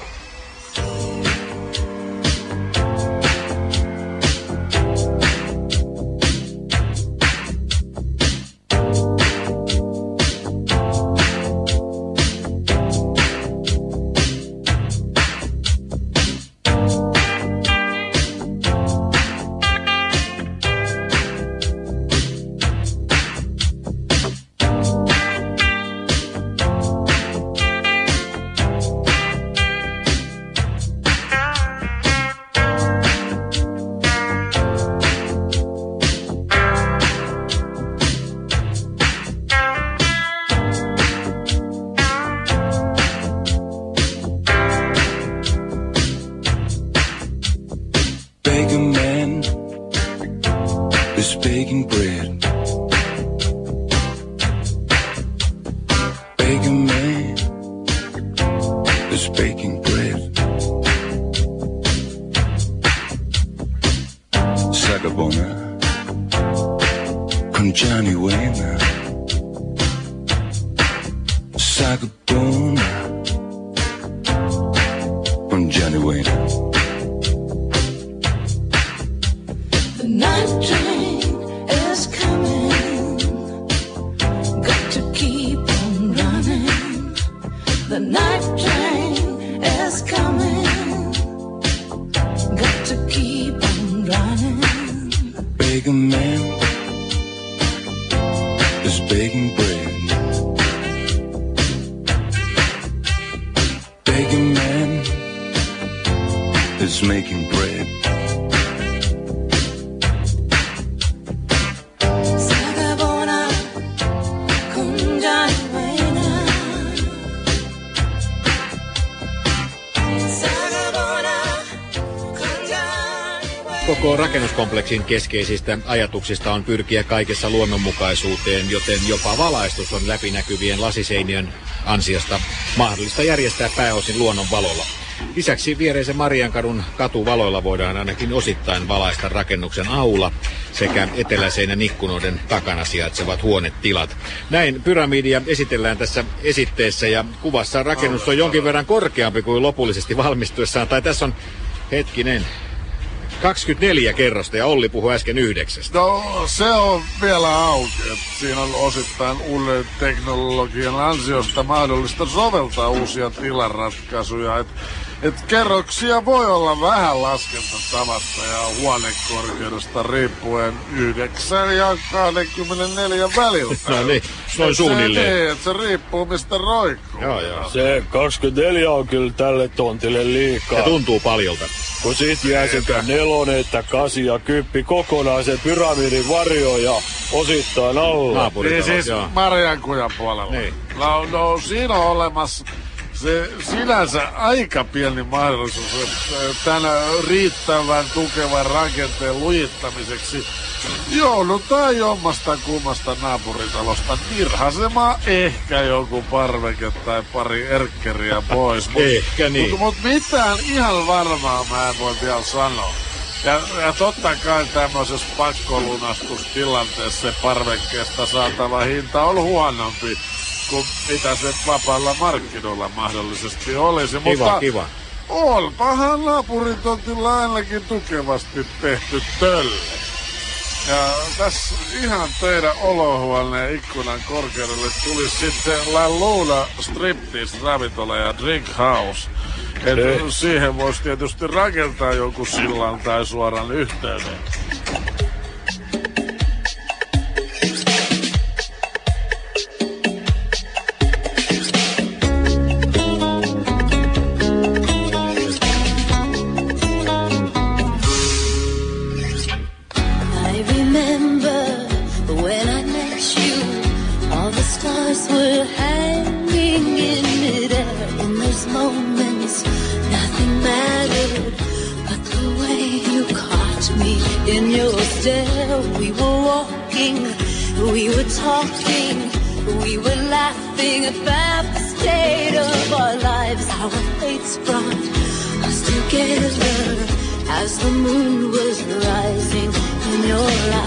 Begging man is begging bread. Begging man is making bread. Kunjani Koko rakennuskompleksin keskeisistä ajatuksista on pyrkiä kaikessa luonnonmukaisuuteen, joten jopa valaistus on läpinäkyvien lasiseinien ansiosta mahdollista järjestää pääosin luonnon valolla. Lisäksi viereisen Mariankadun katuvaloilla voidaan ainakin osittain valaista rakennuksen aula sekä eteläseinän ikkunoiden takana sijaitsevat huonetilat. Näin pyramidia esitellään tässä esitteessä ja kuvassa rakennus on jonkin verran korkeampi kuin lopullisesti valmistuessaan. Tai tässä on, hetkinen, 24 kerrosta ja Olli puhui äsken yhdeksästä. No, se on vielä auki. Siinä on osittain uuden teknologian ansiosta mahdollista soveltaa uusia tilaratkaisuja. Et, et kerroksia voi olla vähän laskentatavasta ja huonekorkeudesta riippuen 9 ja 24 väliltä. [laughs] No niin, noin Se- suunnilleen. Se, niin, että se riippuu mistä roikkuu. Joo, joo. Se 24 on kyllä tälle tontille liikaa. Se tuntuu paljolta. Kun sit jää sekä nelonen että kasi ja kyppi kokonaan se pyramidin varjo ja osittain alla. Niin siis Marjankujan puolella. Niin. No, no siinä on olemassa se sinänsä aika pieni mahdollisuus että tänä riittävän tukevan rakenteen lujittamiseksi joudutaan jommasta kummasta naapuritalosta nirhasemaan ehkä joku parveke tai pari erkkeriä pois. Mut, Ehkä niin. Mutta mut mitään ihan varmaa mä en voi vielä sanoa. Ja, ja totta kai tämmöisessä pakkolunastustilanteessa se parvekkeesta saatava hinta on huonompi kuin mitä se vapailla markkinoilla mahdollisesti olisi. Kiva, mutta kiva. Olpahan naapuritontilla ainakin tukevasti tehty tölle. Ja tässä ihan teidän olohuoneen ikkunan korkeudelle tuli sitten La Luna Striptease Ravintola ja Drink House. Et siihen voisi tietysti rakentaa joku sillan tai suoran yhteyden. Talking, we were laughing about the state of our lives. Our fates brought us together as the moon was rising in your eyes.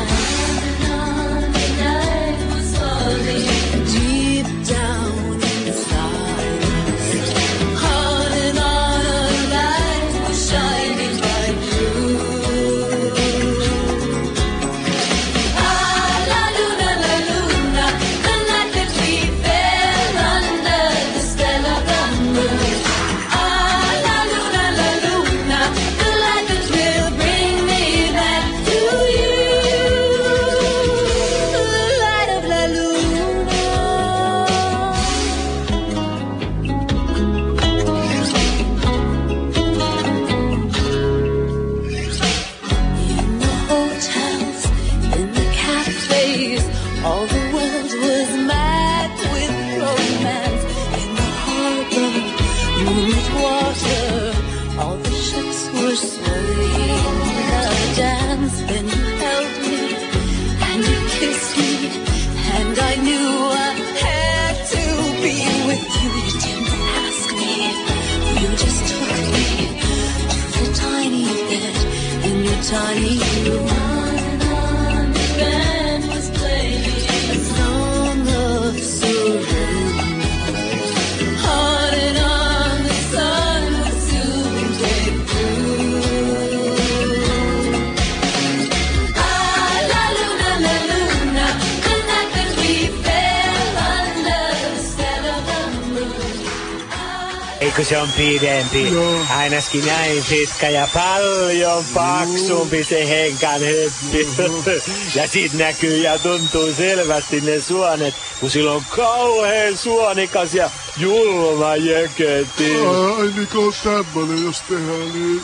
Kun se on pidempi. Joo. Ainakin näin pitkä ja paljon paksumpi se henkan heppi. [laughs] ja sit näkyy ja tuntuu selvästi ne suonet, kun sillä on kauhean suonikas ja julma jökötti. Ai niinku tämmönen, jos tehdään niin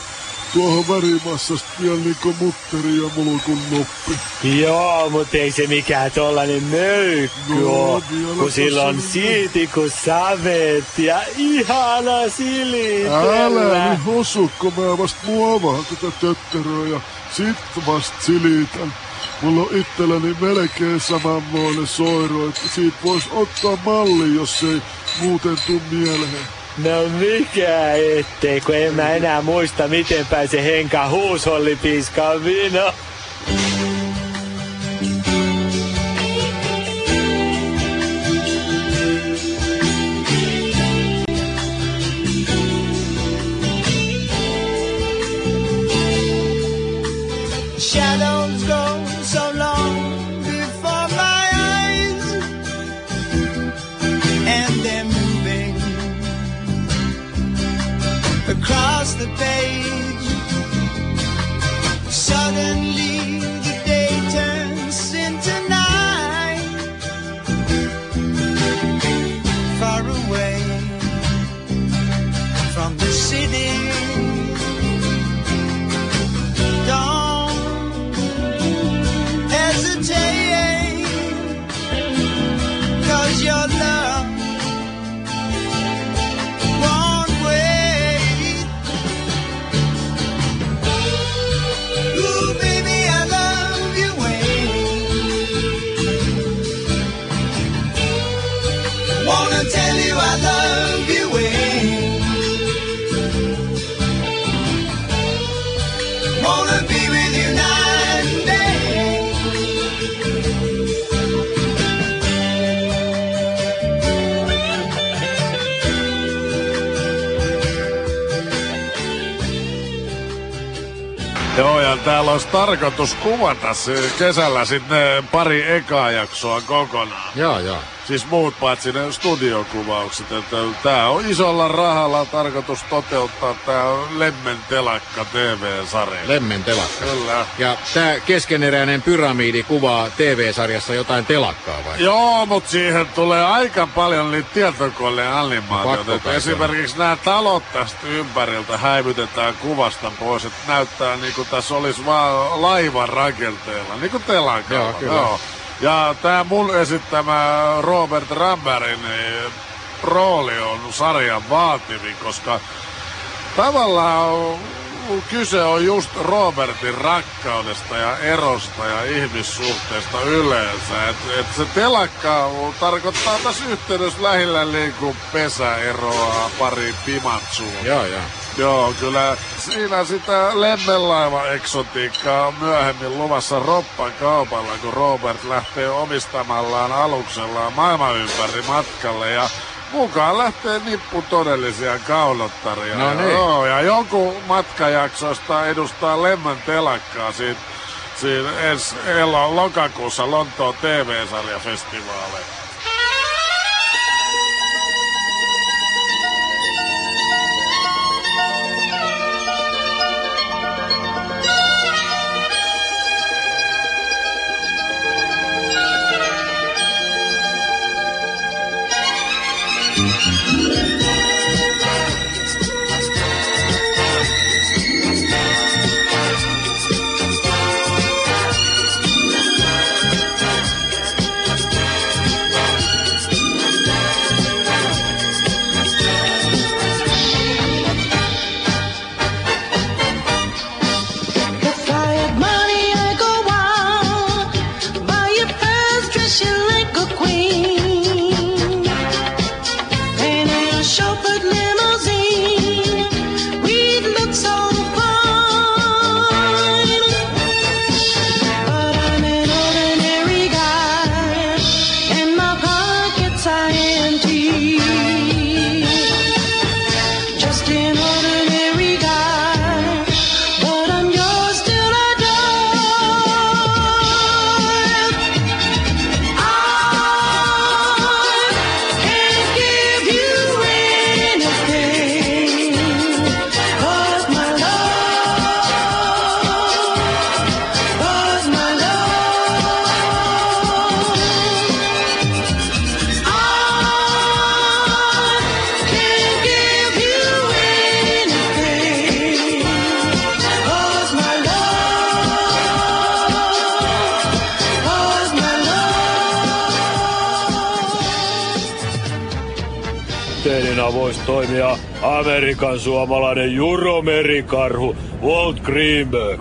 tuohon värimassasta vielä niinku mutteri ja mulkun noppi. Joo, mutta ei se mikään tollanen möykky No, oo, kun sillä on tossa- siiti kuin savet ja ihana silitellä. Älä nyt osu, kun mä vast muovaan tätä tötteröä ja sit vast silitän. Mulla on itselläni melkein samanmoinen soiro, että siitä vois ottaa malli, jos ei muuten tuu mieleen. No mikä ettei, kun en mä enää muista, miten se henka huusholli piiskaa vino. The page. Täällä olisi tarkoitus kuvata kesällä sitten pari ekaa jaksoa kokonaan. Joo, joo. Siis muut paitsi ne studiokuvaukset, että tää on isolla rahalla tarkoitus toteuttaa tää Lemmen telakka TV-sarja. Lemmen telakka. Kyllä. Ja tää keskeneräinen pyramiidi kuvaa TV-sarjassa jotain telakkaa vai? Joo, mutta siihen tulee aika paljon niitä tietokoneanimaatioita. Esimerkiksi nämä talot tästä ympäriltä häivytetään kuvasta pois, että näyttää niin kuin tässä olisi vaan laivan rakenteella, niin kuin telakalla. Joo, kyllä. Ja tämä mun esittämä Robert Rambergin niin rooli on sarjan vaativin, koska tavallaan kyse on just Robertin rakkaudesta ja erosta ja ihmissuhteesta yleensä. Et, et se telakka tarkoittaa tässä yhteydessä lähillä niin kuin pesäeroa, pari pimatsua. Joo, joo. Joo, kyllä siinä sitä lemmenlaiva eksotiikkaa on myöhemmin luvassa Roppan kaupalla, kun Robert lähtee omistamallaan aluksellaan maailman ympäri matkalle ja mukaan lähtee nippu todellisia kaulottaria. No niin. Joo, ja joku matkajaksoista edustaa Lemmen telakkaa siitä, siinä ensi lokakuussa Lontoon TV-sarjafestivaaleilla. Voisi toimia Amerikan suomalainen juromerikarhu Walt Greenberg,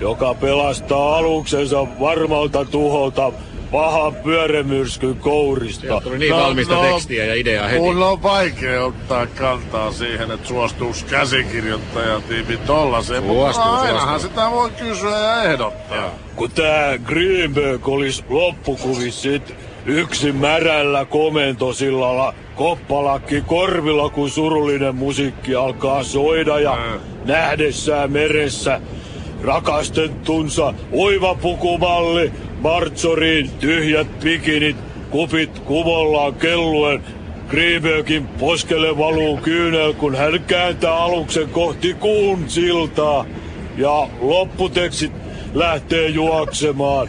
joka pelastaa aluksensa varmalta tuholta pahan pyörämyrskyn kourista. Sieltä tuli niin valmista tekstiä ja ideaa heti. Mun on vaikea ottaa kantaa siihen, että suostuuks käsikirjoittajatiimi tollaseen, mutta Suostuu, ainahan suostuu. sitä voi kysyä ja ehdottaa. Kun tää Greenberg olisi loppukuvis sit yksin märällä komentosillalla, koppalakki korvilla, kun surullinen musiikki alkaa soida ja nähdessään meressä rakastettunsa oiva pukumalli, Martsoriin tyhjät pikinit, kupit kuvollaan kelluen, Greenbergin poskelle valuu kyynel, kun hän kääntää aluksen kohti kuun siltaa. Ja lopputekstit lähtee juoksemaan.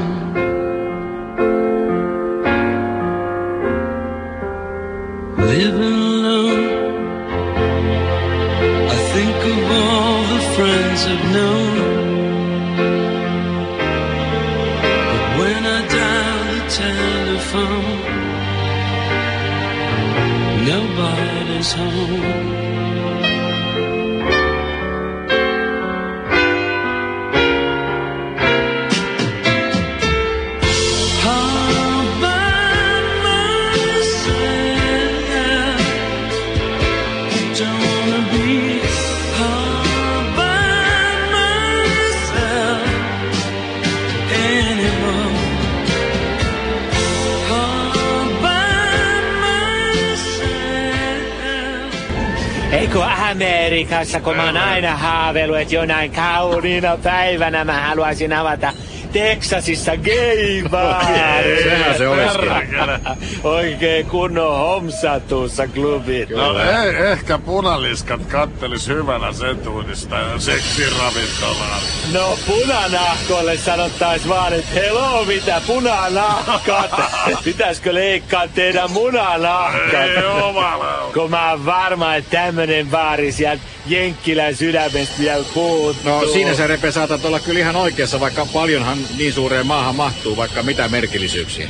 唱 Amerikassa, kun mä oon aina haaveillut, että jonain kauniina päivänä mä haluaisin avata Teksasissa gay-baarin. Sehän se olisikin. Oikein kunnon homsatuussa klubit. No ei, ehkä punaliskat kattelis hyvänä setuunista ja seksiravintolaa. No punanahkoille sanottais vaan, että hello mitä punanahkat. [laughs] Pitäisikö leikkaa teidän munanahkat? Ei omala. Kun mä oon varma, että tämmönen baari sieltä Jenkkilän sydämestä vielä puuttuu. No siinä se Repe saatat olla kyllä ihan oikeassa, vaikka paljonhan niin suureen maahan mahtuu, vaikka mitä merkillisyyksiä.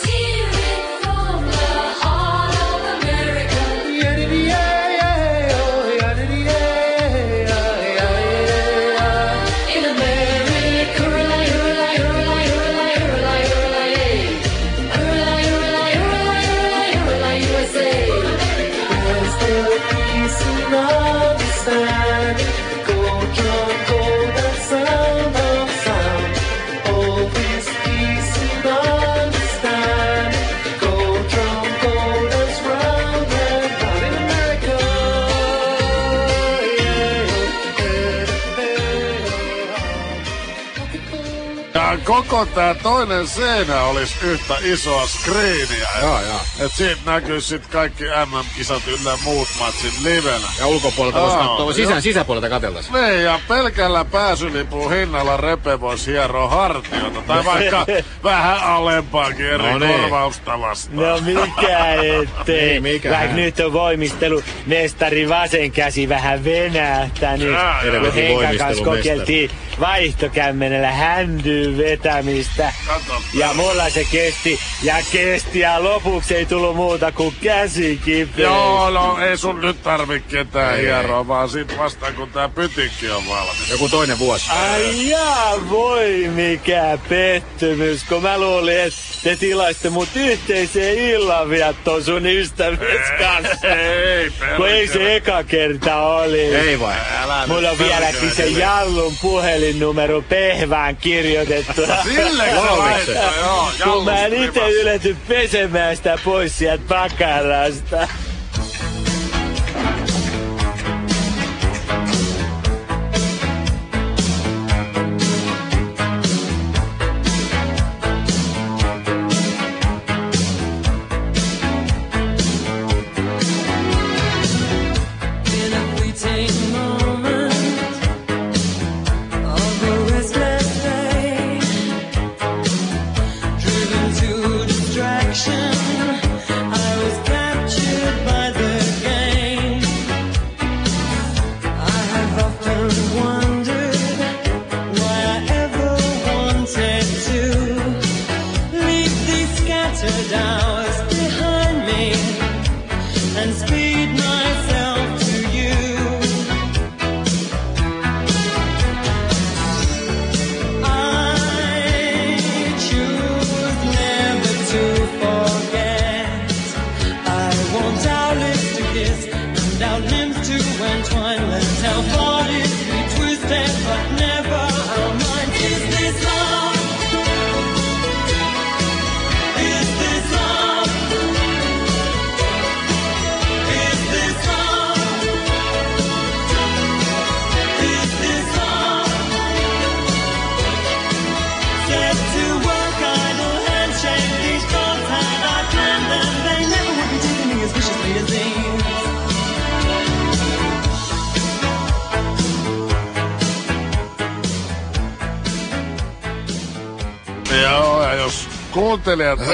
Koko tää toinen seinä olisi yhtä isoa screeniä. Joo, joo. Et siitä näkyy sit kaikki MM-kisat yllä muut matsit livenä. Ja ulkopuolelta voisi katsoa, sisään, sisäpuolelta katseltaisiin. Niin, ja pelkällä pääsylipun hinnalla Repe voisi hieroa hartiota. Tai vaikka [laughs] vähän alempaakin eri No niin. korvausta vastaan. No mikä ettei. Niin, mikä Vaikka nyt on voimistelu mestari vasen käsi vähän venähtänyt. Jaa, jaa. Kun Helvetin Henkan kanssa kokeiltiin vaihtokämmenellä händyy vetämistä. Ja mulla se kesti ja kesti ja lopuksi ei tullut muuta kuin käsi kipeä. Joo, no ei sun nyt tarvi ketään hieroa, vaan sit vasta kun tää pytikki on valmis. Joku toinen vuosi. Ai jaa, voi mikä pettymys, kun mä luulin, että te tilaisitte mut yhteiseen illanviettoon sun ystävyys kanssa. [laughs] Ei, Kun ei se eka kerta oli. Ei vai? Älä Mulla on vieläkin se. Jallun puhelinnumero pehvään kirjoitettu. Sille [laughs] joo. Kun mä en rimas. ylety pesemään sitä pois sieltä pakarasta.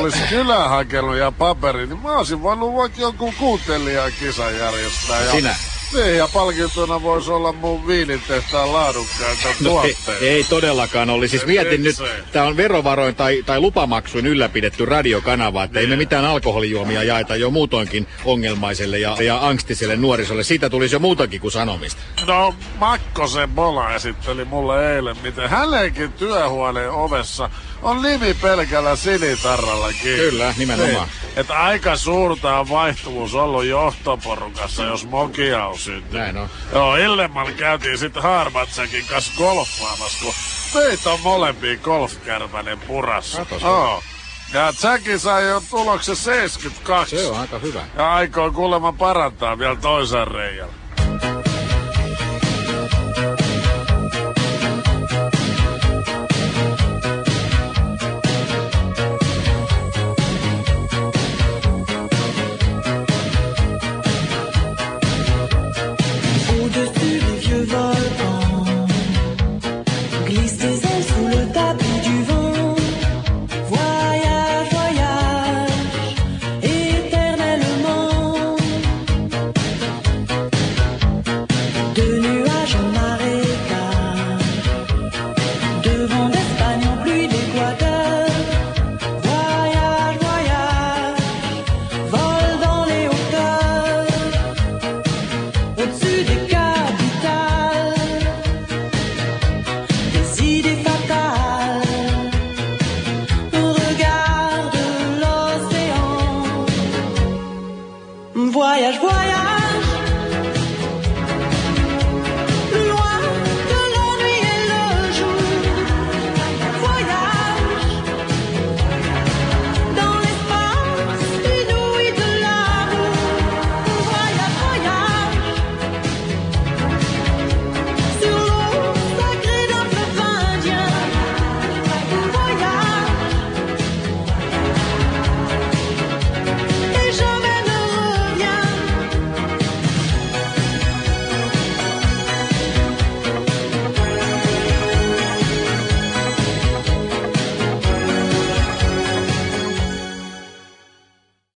Olisi kylähakenut ja paperi, niin mä olisin voinut vaikka jonkun kuuntelijakisan järjestää. Ja Sinä? Niin, ja palkintona voisi olla mun viinitehtaan laadukkaita No, ei, tuotteita. ei todellakaan oli. Siis mietin nyt, tämä on verovaroin tai, tai lupamaksuin ylläpidetty radiokanava, että ei me mitään alkoholijuomia jaeta jo muutoinkin ongelmaiselle ja, ja angstiselle nuorisolle. Siitä tulisi jo muutakin kuin sanomista. No, Makkosen Bola esitteli mulle eilen, miten hänenkin työhuoneen ovessa on nimi pelkällä sinitarralla kiinni. Kyllä, nimenomaan. Niin, että aika suurta on vaihtuvuus ollut johtoporukassa, jos mokia on syntynyt. Näin on. Joo, Illemalla käytiin sitten Harmatsakin kanssa golfaamassa, kun meitä on molempia golfkärpänen purassa. Katos. Joo. Ja Jacki sai jo tuloksen 72. Se on aika hyvä. Ja aikoo kuulemma parantaa vielä toisen reijalla.